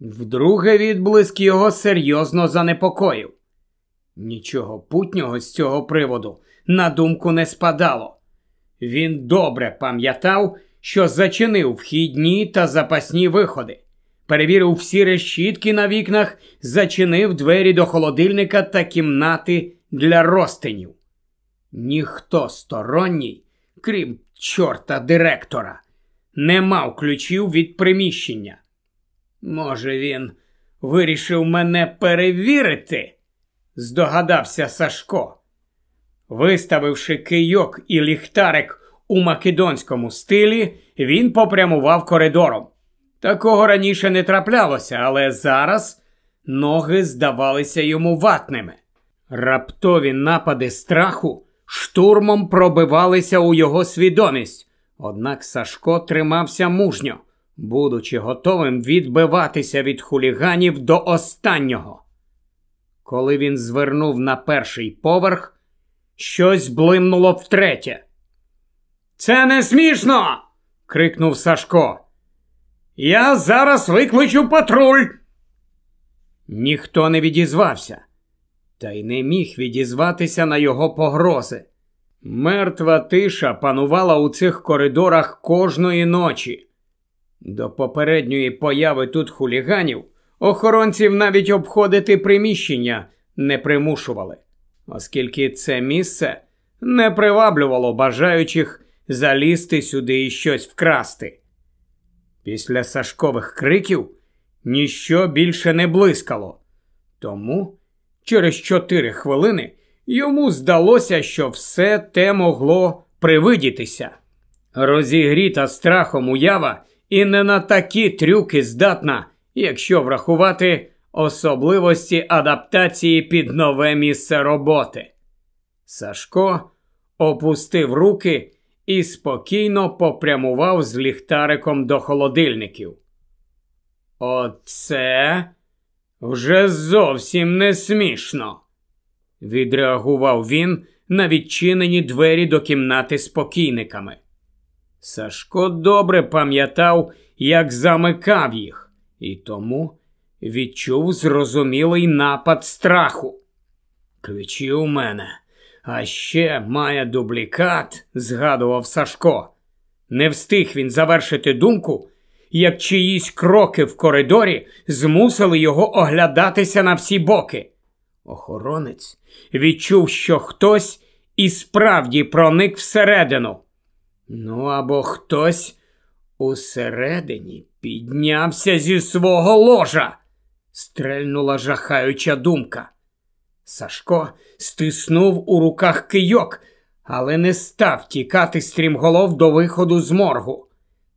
Вдруге відблиск його серйозно занепокоїв. Нічого путнього з цього приводу на думку не спадало. Він добре пам'ятав, що зачинив вхідні та запасні виходи, перевірив всі решітки на вікнах, зачинив двері до холодильника та кімнати для розтинів. Ніхто сторонній, крім чорта директора, не мав ключів від приміщення. Може, він вирішив мене перевірити? здогадався Сашко. Виставивши кийок і ліхтарик у македонському стилі, він попрямував коридором. Такого раніше не траплялося, але зараз ноги здавалися йому ватними. Раптові напади страху штурмом пробивалися у його свідомість. Однак Сашко тримався мужньо, будучи готовим відбиватися від хуліганів до останнього. Коли він звернув на перший поверх, щось блимнуло втретє. Це не смішно. крикнув Сашко. Я зараз викличу патруль. Ніхто не відізвався та й не міг відізватися на його погрози. Мертва тиша панувала у цих коридорах кожної ночі. До попередньої появи тут хуліганів охоронців навіть обходити приміщення не примушували, оскільки це місце не приваблювало бажаючих залізти сюди і щось вкрасти. Після Сашкових криків ніщо більше не блискало, тому Через чотири хвилини йому здалося, що все те могло привидітися. Розігріта страхом уява і не на такі трюки здатна, якщо врахувати особливості адаптації під нове місце роботи. Сашко опустив руки і спокійно попрямував з ліхтариком до холодильників. Оце вже зовсім не смішно, відреагував він на відчинені двері до кімнати з покійниками. Сашко добре пам'ятав, як замикав їх, і тому відчув зрозумілий напад страху. Ключі у мене, а ще має дублікат, згадував Сашко. Не встиг він завершити думку, як чиїсь кроки в коридорі змусили його оглядатися на всі боки. Охоронець відчув, що хтось і справді проник всередину. Ну або хтось усередині піднявся зі свого ложа, стрельнула жахаюча думка. Сашко стиснув у руках кийок, але не став тікати стрімголов до виходу з моргу.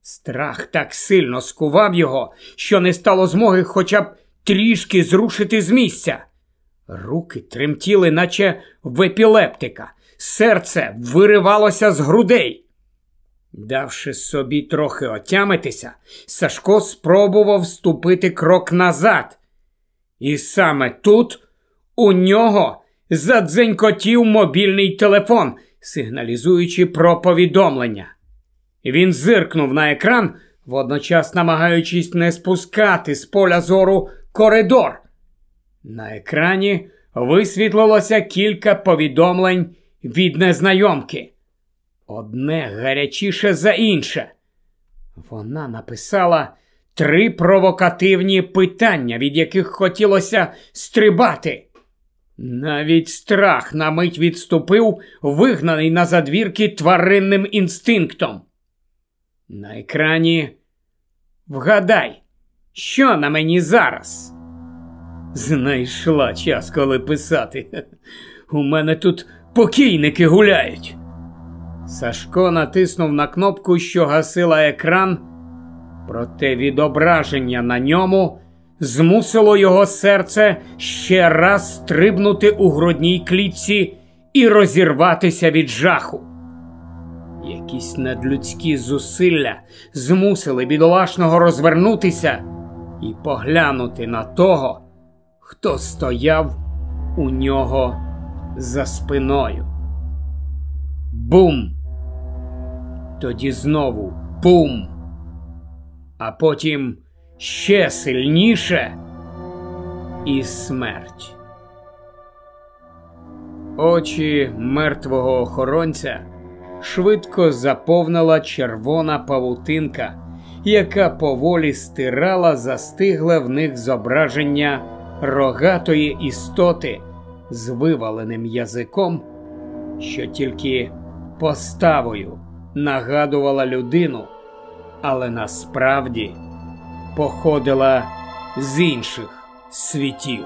Страх так сильно скував його, що не стало змоги хоча б трішки зрушити з місця. Руки тремтіли, наче в епілептика, серце виривалося з грудей. Давши собі трохи отямитися, Сашко спробував ступити крок назад. І саме тут у нього задзенькотів мобільний телефон, сигналізуючи про повідомлення. Він зиркнув на екран, водночас намагаючись не спускати з поля зору коридор. На екрані висвітлилося кілька повідомлень від незнайомки. Одне гарячіше за інше. Вона написала три провокативні питання, від яких хотілося стрибати. Навіть страх на мить відступив, вигнаний на задвірки тваринним інстинктом. На екрані вгадай, що на мені зараз? Знайшла час, коли писати. У мене тут покійники гуляють. Сашко натиснув на кнопку, що гасила екран, проте відображення на ньому змусило його серце ще раз стрибнути у грудній клітці і розірватися від жаху. Якісь надлюдські зусилля змусили бідолашного розвернутися і поглянути на того, хто стояв у нього за спиною. Бум! Тоді знову бум! А потім ще сильніше і смерть. Очі мертвого охоронця швидко заповнила червона павутинка, яка поволі стирала застигле в них зображення рогатої істоти з виваленим язиком, що тільки поставою нагадувала людину, але насправді походила з інших світів.